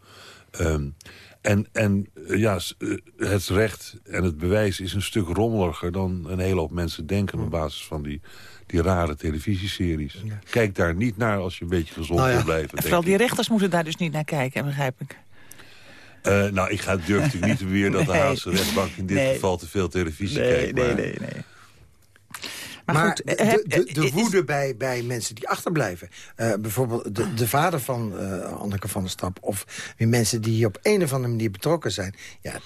Um, en, en eh, ja, eh, het recht en het bewijs is een stuk rommeliger... dan een hele hoop mensen denken op basis van die, die rare televisieseries. Kijk daar niet naar als je een beetje gezond nou wil blijven. Vooral die rechters moeten daar dus niet naar kijken, begrijp ik. Uh, nou, ik ga, durf natuurlijk niet te beweren dat de Haagse rechtbank in dit geval te veel televisie nee, kijkt. Nee, nee, nee. Maar, de, de, de, woede bij, bij mensen die achterblijven. Uh, bijvoorbeeld de, de vader van uh, Anneke van der Stap... of mensen die op een of andere manier betrokken zijn. Ja,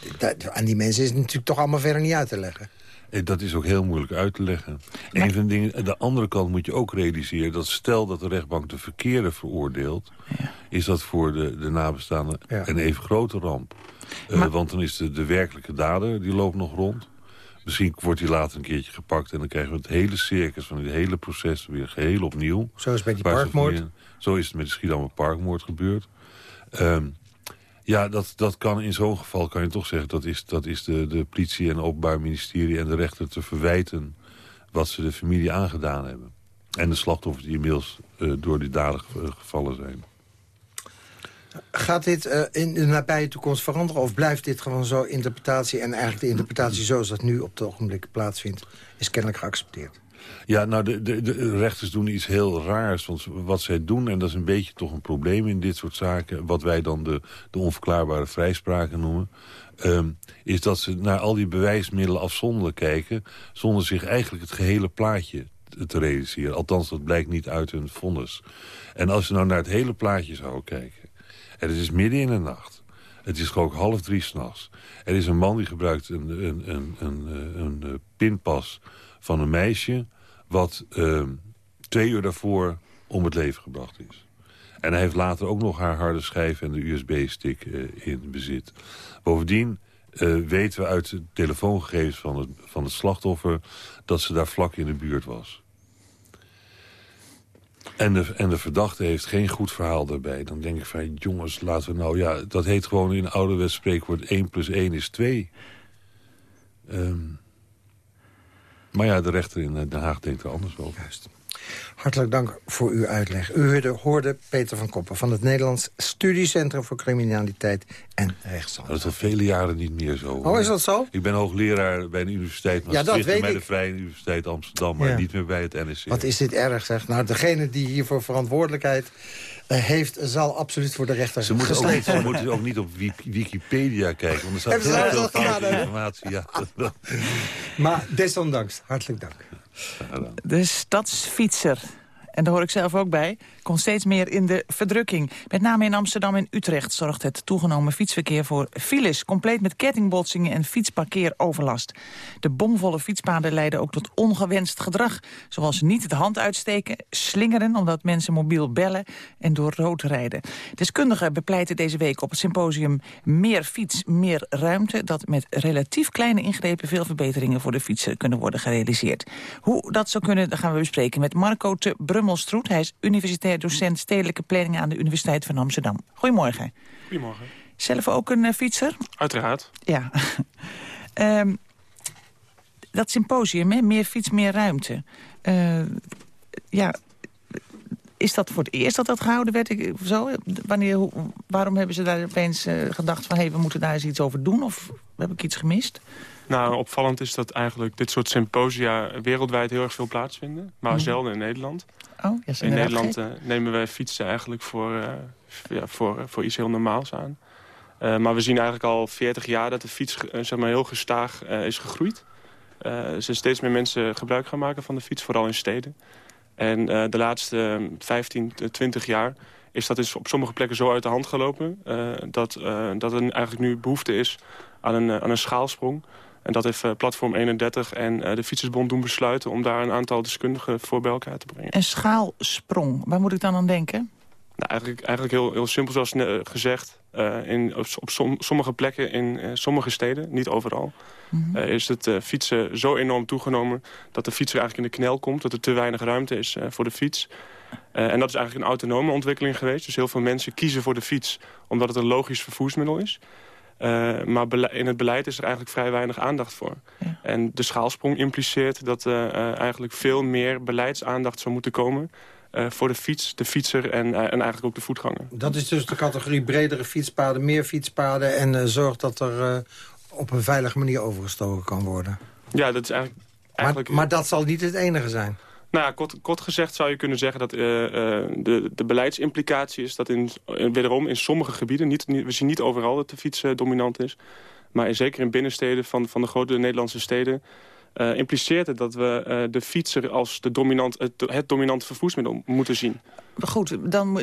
aan die mensen is het natuurlijk toch allemaal verder niet uit te leggen. Eh, dat is ook heel moeilijk uit te leggen. Maar... Een van de, dingen, de andere kant moet je ook realiseren... dat stel dat de rechtbank de verkeerde veroordeelt... Ja. is dat voor de, de nabestaanden ja. een even grote ramp. Uh. Want dan is de, de werkelijke dader, die loopt nog rond. Misschien wordt hij later een keertje gepakt... en dan krijgen we het hele circus van het hele proces weer geheel opnieuw. Zo is bij die parkmoord. zo is het met de Schiedammer parkmoord gebeurd. Um, ja, dat, dat kan in zo'n geval, kan je toch zeggen... dat is, dat is de, de politie en het openbaar ministerie en de rechter te verwijten... wat ze de familie aangedaan hebben. En de slachtoffers die inmiddels uh, door die daden gevallen zijn. Gaat dit uh, in de nabije toekomst veranderen? Of blijft dit gewoon zo interpretatie... en eigenlijk de interpretatie zoals dat nu op het ogenblik plaatsvindt... is kennelijk geaccepteerd? Ja, nou, de, de, de, rechters doen iets heel raars. Want wat zij doen, en dat is een beetje toch een probleem in dit soort zaken... wat wij dan de, de onverklaarbare vrijspraken noemen... Um, is dat ze naar al die bewijsmiddelen afzonderlijk kijken... zonder zich eigenlijk het gehele plaatje te realiseren. Althans, dat blijkt niet uit hun vonnis. En als je nou naar het hele plaatje zou kijken... En het is midden in de nacht. Het is gewoon half drie s'nachts. Er is een man die gebruikt een, een, een, een, een, een pinpas van een meisje... wat uh, twee uur daarvoor om het leven gebracht is. En hij heeft later ook nog haar harde schijf en de USB-stick uh, in bezit. Bovendien weten we uit de telefoongegevens van het, van het slachtoffer... dat ze daar vlak in de buurt was. En de, en de verdachte heeft geen goed verhaal daarbij. Dan denk ik van, jongens, laten we nou... Ja, dat heet gewoon in ouderwets spreekwoord 1 plus 1 is 2. Um, ehm, maar ja, de rechter in Den Haag denkt er anders over. Juist. Hartelijk dank voor uw uitleg. U hoorde, hoorde Peter van Koppen van het Nederlands Studiecentrum voor Criminaliteit en Rechtshandel. Dat is al vele jaren niet meer zo. Oh, is dat zo? Ik ben hoogleraar bij de Universiteit Maastricht ja, dat weet bij de Vrije Universiteit Amsterdam, maar niet meer bij het NSC. Wat is dit erg, zeg. Nou, degene die hiervoor verantwoordelijkheid heeft, zal absoluut voor de rechter ze moeten, ook, ze moeten ook niet op Wikipedia kijken, want er staat heel veel foute informatie. Ja. maar desondanks, hartelijk dank. De stadsfietser En daar hoor ik zelf ook bij. Komt steeds meer in de verdrukking. Met name in Amsterdam en Utrecht zorgt het toegenomen fietsverkeer voor files. Compleet met kettingbotsingen en fietsparkeeroverlast. De bomvolle fietspaden leiden ook tot ongewenst gedrag. Zoals niet de hand uitsteken, slingeren omdat mensen mobiel bellen en door rood rijden. Deskundigen bepleiten deze week op het symposium Meer fiets, meer ruimte... dat met relatief kleine ingrepen veel verbeteringen voor de fietsen kunnen worden gerealiseerd. Hoe dat zou kunnen, dat gaan we bespreken met Marco te Brummelstroet. Hij is universitair docent stedelijke planning aan de Universiteit van Amsterdam. Goedemorgen. Goedemorgen. Zelf ook een uh, fietser? Uiteraard. Ja. um, dat symposium, hè? meer fiets, meer ruimte. Uh, ja, is dat voor het eerst dat dat gehouden werd? Zo? Wanneer, hoe, waarom hebben ze daar opeens uh, gedacht van... Hey, we moeten daar eens iets over doen? Of heb ik iets gemist? Nou, opvallend is dat eigenlijk dit soort symposia wereldwijd heel erg veel plaatsvinden. Maar mm. zelden in Nederland. Oh, in Nederland uh, nemen wij fietsen eigenlijk voor, uh, ja, voor, voor iets heel normaals aan. Maar we zien eigenlijk al 40 jaar dat de fiets zeg maar heel gestaag is gegroeid. er zijn steeds meer mensen gebruik gaan maken van de fiets, vooral in steden. En de laatste 15, 20 jaar is dat is op sommige plekken zo uit de hand gelopen... dat, dat er eigenlijk nu behoefte is aan een, aan een schaalsprong... En dat heeft uh, Platform 31 en uh, de Fietsersbond doen besluiten... om daar een aantal deskundigen voor bij elkaar te brengen. Een schaalsprong, waar moet ik dan aan denken? Nou, eigenlijk, eigenlijk heel, heel simpel zoals uh, gezegd. in, op, op som, sommige plekken in sommige steden, niet overal... Mm -hmm. is het fietsen zo enorm toegenomen dat de fietser eigenlijk in de knel komt. Dat er te weinig ruimte is voor de fiets. en dat is eigenlijk een autonome ontwikkeling geweest. Dus heel veel mensen kiezen voor de fiets omdat het een logisch vervoersmiddel is. Uh, maar in het beleid is er eigenlijk vrij weinig aandacht voor. Ja. En de schaalsprong impliceert dat er uh, eigenlijk veel meer beleidsaandacht zou moeten komen... Uh, voor de fiets, de fietser en, en eigenlijk ook de voetganger. Dat is dus de categorie bredere fietspaden, meer fietspaden... en zorgt dat er op een veilige manier overgestoken kan worden. Ja, dat is eigenlijk... eigenlijk... Maar, maar dat zal niet het enige zijn. Nou kort, kort, gezegd zou je kunnen zeggen dat uh, uh, de, de beleidsimplicatie is... dat in, wederom in sommige gebieden, niet, we zien niet overal dat de fiets uh, dominant is... maar in, zeker in binnensteden van, van de grote Nederlandse steden... impliceert het dat we de fietser als de dominant, het, dominante vervoersmiddel moeten zien. Goed, dan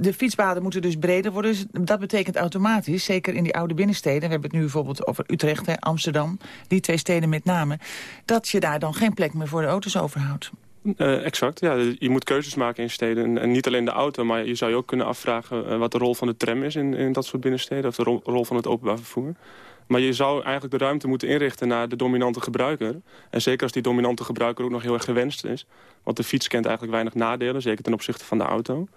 de fietspaden moeten dus breder worden. Dus dat betekent automatisch, zeker in die oude binnensteden... we hebben het nu bijvoorbeeld over Utrecht, hè, Amsterdam... die twee steden met name... dat je daar dan geen plek meer voor de auto's overhoudt. Uh, exact, ja. Je moet keuzes maken in steden. En, niet alleen de auto, maar je zou je ook kunnen afvragen... Uh, wat de rol van de tram is in, in dat soort binnensteden. Of de rol, van het openbaar vervoer. Maar je zou eigenlijk de ruimte moeten inrichten naar de dominante gebruiker. En zeker als die dominante gebruiker ook nog heel erg gewenst is. Want de fiets kent eigenlijk weinig nadelen, zeker ten opzichte van de auto.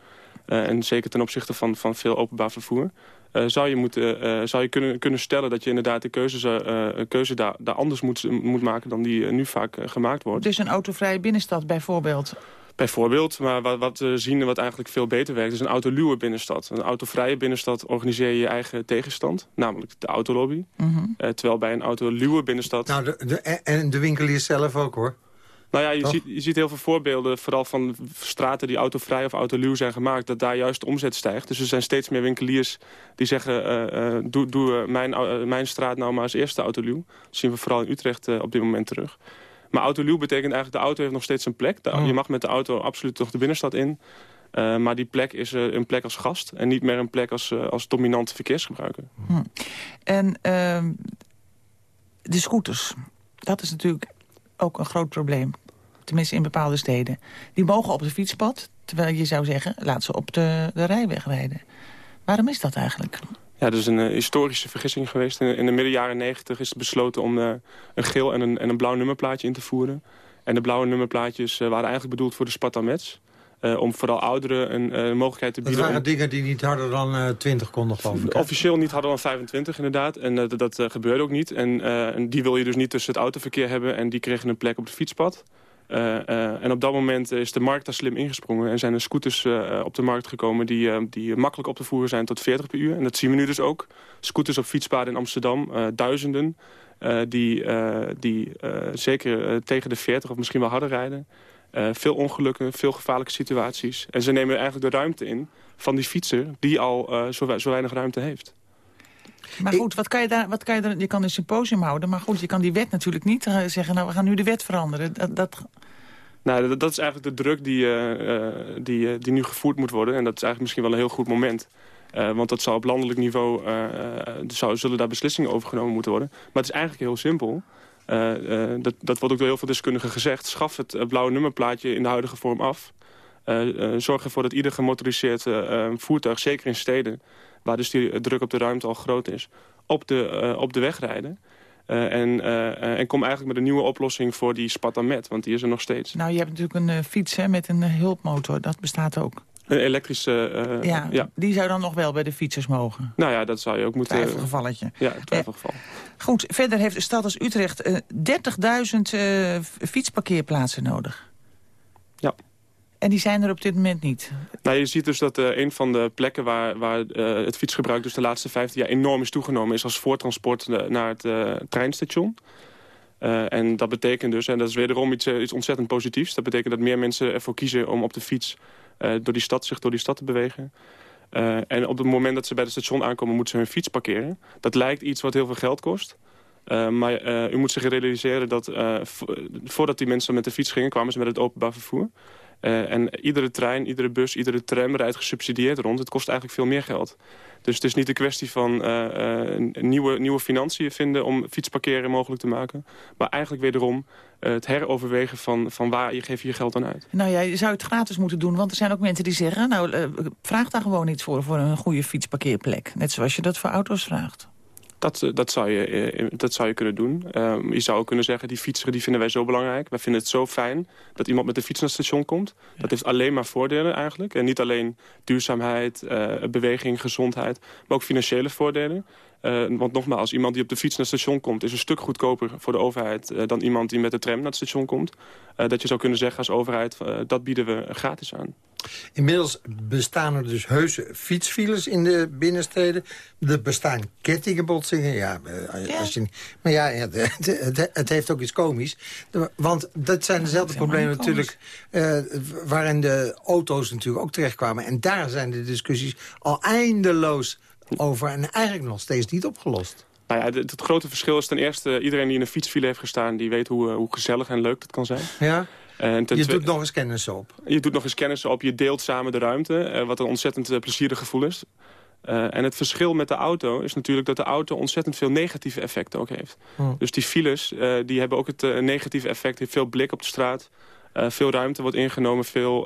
Uh, en zeker ten opzichte van, van veel openbaar vervoer. Uh, zou je, moeten, uh, zou je kunnen, kunnen stellen dat je inderdaad de keuze, uh, keuze daar, daar anders moet, moet maken dan die nu vaak gemaakt wordt. Dus een autovrije binnenstad bijvoorbeeld? Bijvoorbeeld, maar wat, wat we zien wat eigenlijk veel beter werkt... is een autoluwe binnenstad. Een autovrije binnenstad organiseer je je eigen tegenstand. Namelijk de autolobby. Mm -hmm. terwijl bij een autoluwe binnenstad... Nou, de, de, en de winkeliers zelf ook, hoor. Nou ja, je ziet, je ziet, heel veel voorbeelden, vooral van straten die autovrij of autoluw zijn gemaakt, dat daar juist de omzet stijgt. Dus er zijn steeds meer winkeliers die zeggen, uh, uh, doe, doe mijn, uh, mijn straat nou maar als eerste autoluw. Dat zien we vooral in Utrecht op dit moment terug. Maar autoluw betekent eigenlijk, de auto heeft nog steeds een plek. De, oh. Je mag met de auto absoluut toch de binnenstad in. maar die plek is een plek als gast en niet meer een plek als, als dominante verkeersgebruiker. Hm. En ehm, de scooters, dat is natuurlijk ook een groot probleem. Tenminste in bepaalde steden. Die mogen op het fietspad, terwijl je zou zeggen... laat ze op de, de rijweg rijden. Waarom is dat eigenlijk? Ja, dat is een uh, historische vergissing geweest. In, in de midden jaren negentig is het besloten om uh, een geel en een, en een blauw nummerplaatje in te voeren. En de blauwe nummerplaatjes uh, waren eigenlijk bedoeld voor de Spartamets. om vooral ouderen een mogelijkheid te bieden. Dat waren om... dingen die niet harder dan 20 konden, geloof ik. Officieel niet harder dan 25, inderdaad. En dat gebeurde ook niet. En, en die wil je dus niet tussen het autoverkeer hebben. En die kregen een plek op het fietspad. Uh, uh, en op dat moment is de markt daar slim ingesprongen. En zijn er scooters uh, op de markt gekomen die, die makkelijk op te voeren zijn tot 40 per uur. En dat zien we nu dus ook. Scooters op fietspaden in Amsterdam, duizenden. die die zeker tegen de 40 of misschien wel harder rijden. veel ongelukken, veel gevaarlijke situaties. En ze nemen eigenlijk de ruimte in van die fietser die al zo weinig ruimte heeft. Maar goed, wat kan je daar, wat kan je, daar, je kan een symposium houden, maar goed, je kan die wet natuurlijk niet zeggen, nou we gaan nu de wet veranderen. Dat, dat... Nou, dat, is eigenlijk de druk die, uh, die, die nu gevoerd moet worden. En dat is eigenlijk misschien wel een heel goed moment. want dat zou op landelijk niveau, zou, zullen daar beslissingen over genomen moeten worden. Maar het is eigenlijk heel simpel. dat, dat wordt ook door heel veel deskundigen gezegd. Schaf het blauwe nummerplaatje in de huidige vorm af. zorg ervoor dat ieder gemotoriseerd voertuig, zeker in steden... waar dus die druk op de ruimte al groot is, op de, op de weg rijden... Uh, en, uh, en kom eigenlijk met een nieuwe oplossing voor die Spatamet, want die is er nog steeds. Nou, je hebt natuurlijk een uh, fiets hè, met een hulpmotor, dat bestaat ook. Een elektrische... Ja, ja, die zou dan nog wel bij de fietsers mogen. Nou ja, dat zou je ook moeten... Twijfelgevalletje. Ja, twijfelgeval. goed, verder heeft de stad als Utrecht 30.000 fietsparkeerplaatsen nodig. En die zijn er op dit moment niet? Nou, je ziet dus dat uh, een van de plekken waar, waar uh, het fietsgebruik... dus de laatste 15 jaar enorm is toegenomen... is als voortransport naar het treinstation. en dat betekent dus, en dat is wederom iets, iets ontzettend positiefs... dat betekent dat meer mensen ervoor kiezen om op de fiets... door die stad, zich door die stad te bewegen. en op het moment dat ze bij het station aankomen... moeten ze hun fiets parkeren. Dat lijkt iets wat heel veel geld kost... maar u moet zich realiseren dat voordat die mensen met de fiets gingen... kwamen ze met het openbaar vervoer. Uh, en iedere trein, iedere bus, iedere tram rijdt gesubsidieerd rond. Het kost eigenlijk veel meer geld. Dus het is niet een kwestie van uh, uh, nieuwe, nieuwe financiën vinden... om fietsparkeren mogelijk te maken. Maar eigenlijk wederom het heroverwegen van, van waar je geeft je geld aan uit. Nou ja, je zou het gratis moeten doen. Want er zijn ook mensen die zeggen... nou, vraag daar gewoon iets voor, voor een goede fietsparkeerplek. Net zoals je dat voor auto's vraagt. Dat, eh, dat, zou je, eh, dat zou je kunnen doen. Ehm, je zou ook kunnen zeggen, die fietsers die vinden wij zo belangrijk. Wij vinden het zo fijn dat iemand met de fiets naar het station komt. Dat heeft alleen maar voordelen eigenlijk. En niet alleen duurzaamheid, uh, beweging, gezondheid, maar ook financiële voordelen. Uh, want nogmaals, als iemand die op de fiets naar het station komt... is een stuk goedkoper voor de overheid uh, dan iemand die met de tram naar het station komt. Uh, dat je zou kunnen zeggen als overheid, dat bieden we gratis aan. Inmiddels bestaan er dus heuse fietsfiles in de binnensteden. Er bestaan kettingenbotsingen. Ja, als je, maar ja, het, het, het, heeft ook iets komisch. Want dat zijn dezelfde problemen natuurlijk... waarin de auto's natuurlijk ook terechtkwamen. En daar zijn de discussies al eindeloos over en eigenlijk nog steeds niet opgelost. Nou ja, het, het, grote verschil is ten eerste... iedereen die in een fietsfile heeft gestaan... die weet hoe, hoe gezellig en leuk dat kan zijn. Ja? En je doet nog eens kennis op. Je doet nog eens kennis op. Je deelt samen de ruimte. Uh, wat een ontzettend plezierig gevoel is. Uh, en het verschil met de auto is natuurlijk dat de auto ontzettend veel negatieve effecten ook heeft. Hm. Dus die files die hebben ook het negatieve effect. Heeft veel blik op de straat. veel ruimte wordt ingenomen. Veel,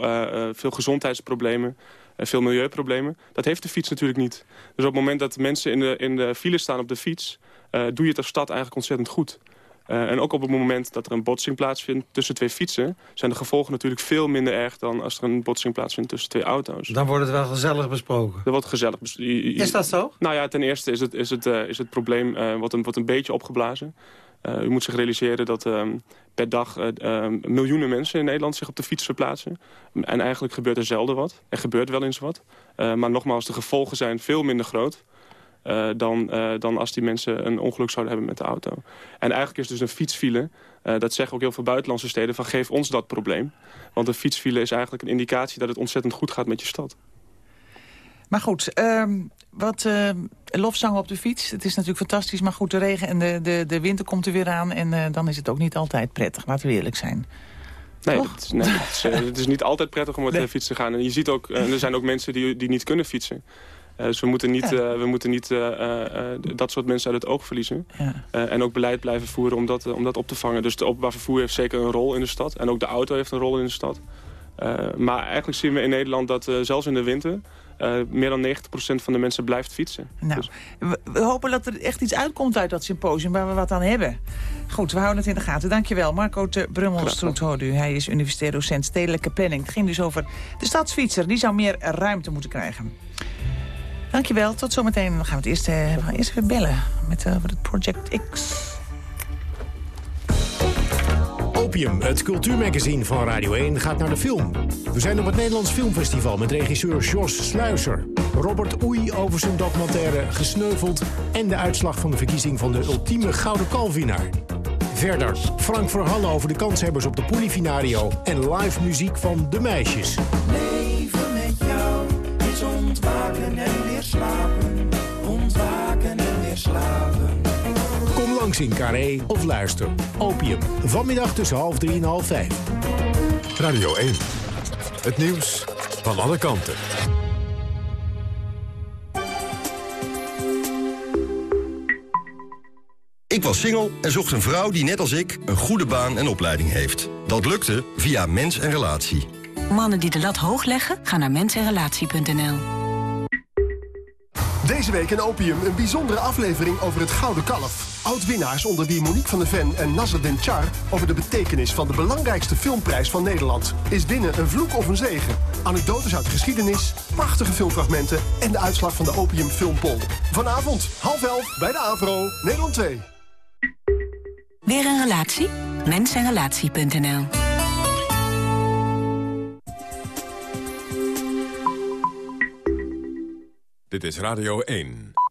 veel gezondheidsproblemen veel milieuproblemen. Dat heeft de fiets natuurlijk niet. Dus op het moment dat mensen in de, in de file staan op de fiets... Uh, doe je het als stad eigenlijk ontzettend goed. Uh, en ook op het moment dat er een botsing plaatsvindt tussen twee fietsen... zijn de gevolgen natuurlijk veel minder erg dan als er een botsing plaatsvindt tussen twee auto's. Dan wordt het wel gezellig besproken. Dat wordt gezellig besproken. Is dat zo? Nou ja, ten eerste is het, is het, uh, is het probleem uh, wordt, een, wordt een beetje opgeblazen. Uh, u moet zich realiseren dat um, per dag uh, miljoenen mensen in Nederland zich op de fiets verplaatsen. En eigenlijk gebeurt er zelden wat. Er gebeurt wel eens wat. Uh, maar nogmaals, de gevolgen zijn veel minder groot. dan, dan als die mensen een ongeluk zouden hebben met de auto. En eigenlijk is dus een fietsfile, dat zeggen ook heel veel buitenlandse steden... van geef ons dat probleem. Want een fietsfile is eigenlijk een indicatie dat het ontzettend goed gaat met je stad. Maar goed, uh, wat uh, lofzang op de fiets. Het is natuurlijk fantastisch, maar goed, de regen en de, de, de winter komt er weer aan... en uh, dan is het ook niet altijd prettig, laten we eerlijk zijn. Nee, dat, nee het, is, uh, het, is, niet altijd prettig om met nee. de fiets te gaan. En je ziet ook, er zijn ook mensen die, die niet kunnen fietsen. dus we moeten niet, ja. we moeten niet dat soort mensen uit het oog verliezen. Ja. en ook beleid blijven voeren om dat, om dat op te vangen. Dus de openbaar vervoer heeft zeker een rol in de stad. En ook de auto heeft een rol in de stad. Maar eigenlijk zien we in Nederland dat zelfs in de winter... Uh, meer dan 90% van de mensen blijft fietsen. Nou, dus. we, we, hopen dat er echt iets uitkomt uit dat symposium waar we wat aan hebben. Goed, we houden het in de gaten. Dankjewel. Marco de Brummelstroet hoorde u. Hij is universitair docent stedelijke planning. Het ging dus over de stadsfietser. Die zou meer ruimte moeten krijgen. Dankjewel. Tot zometeen. Dan gaan we het eerst, uh, eerst weer bellen met uh, het Project X. Het cultuurmagazine van Radio 1, gaat naar de film. We zijn op het Nederlands Filmfestival met regisseur Jos Sluiser. Robert Oei over zijn documentaire Gesneuveld... en de uitslag van de verkiezing van de ultieme Gouden Kalvinaar. Verder Frank Verhalle over de kanshebbers op de Polifinario... en live muziek van De Meisjes. Leven met jou is ontwaken en weer slapen. Langs in Carré of luister. Opium. Vanmiddag tussen half drie en half vijf. Radio 1. Het nieuws van alle kanten. Ik was single en zocht een vrouw die net als ik een goede baan en opleiding heeft. Dat lukte via Mens en Relatie. Mannen die de lat hoog leggen, gaan naar mensenrelatie.nl. Deze week in Opium een bijzondere aflevering over het Gouden Kalf. Oud-winnaars onder wie Monique van der Ven en Nasser Den Char... over de betekenis van de belangrijkste filmprijs van Nederland. Is winnen een vloek of een zegen? Anekdotes uit de geschiedenis, prachtige filmfragmenten... en de uitslag van de Opium Filmpol. Vanavond, half elf, bij de AVRO, Nederland 2. Weer een relatie? Mensenrelatie.nl Dit is Radio 1.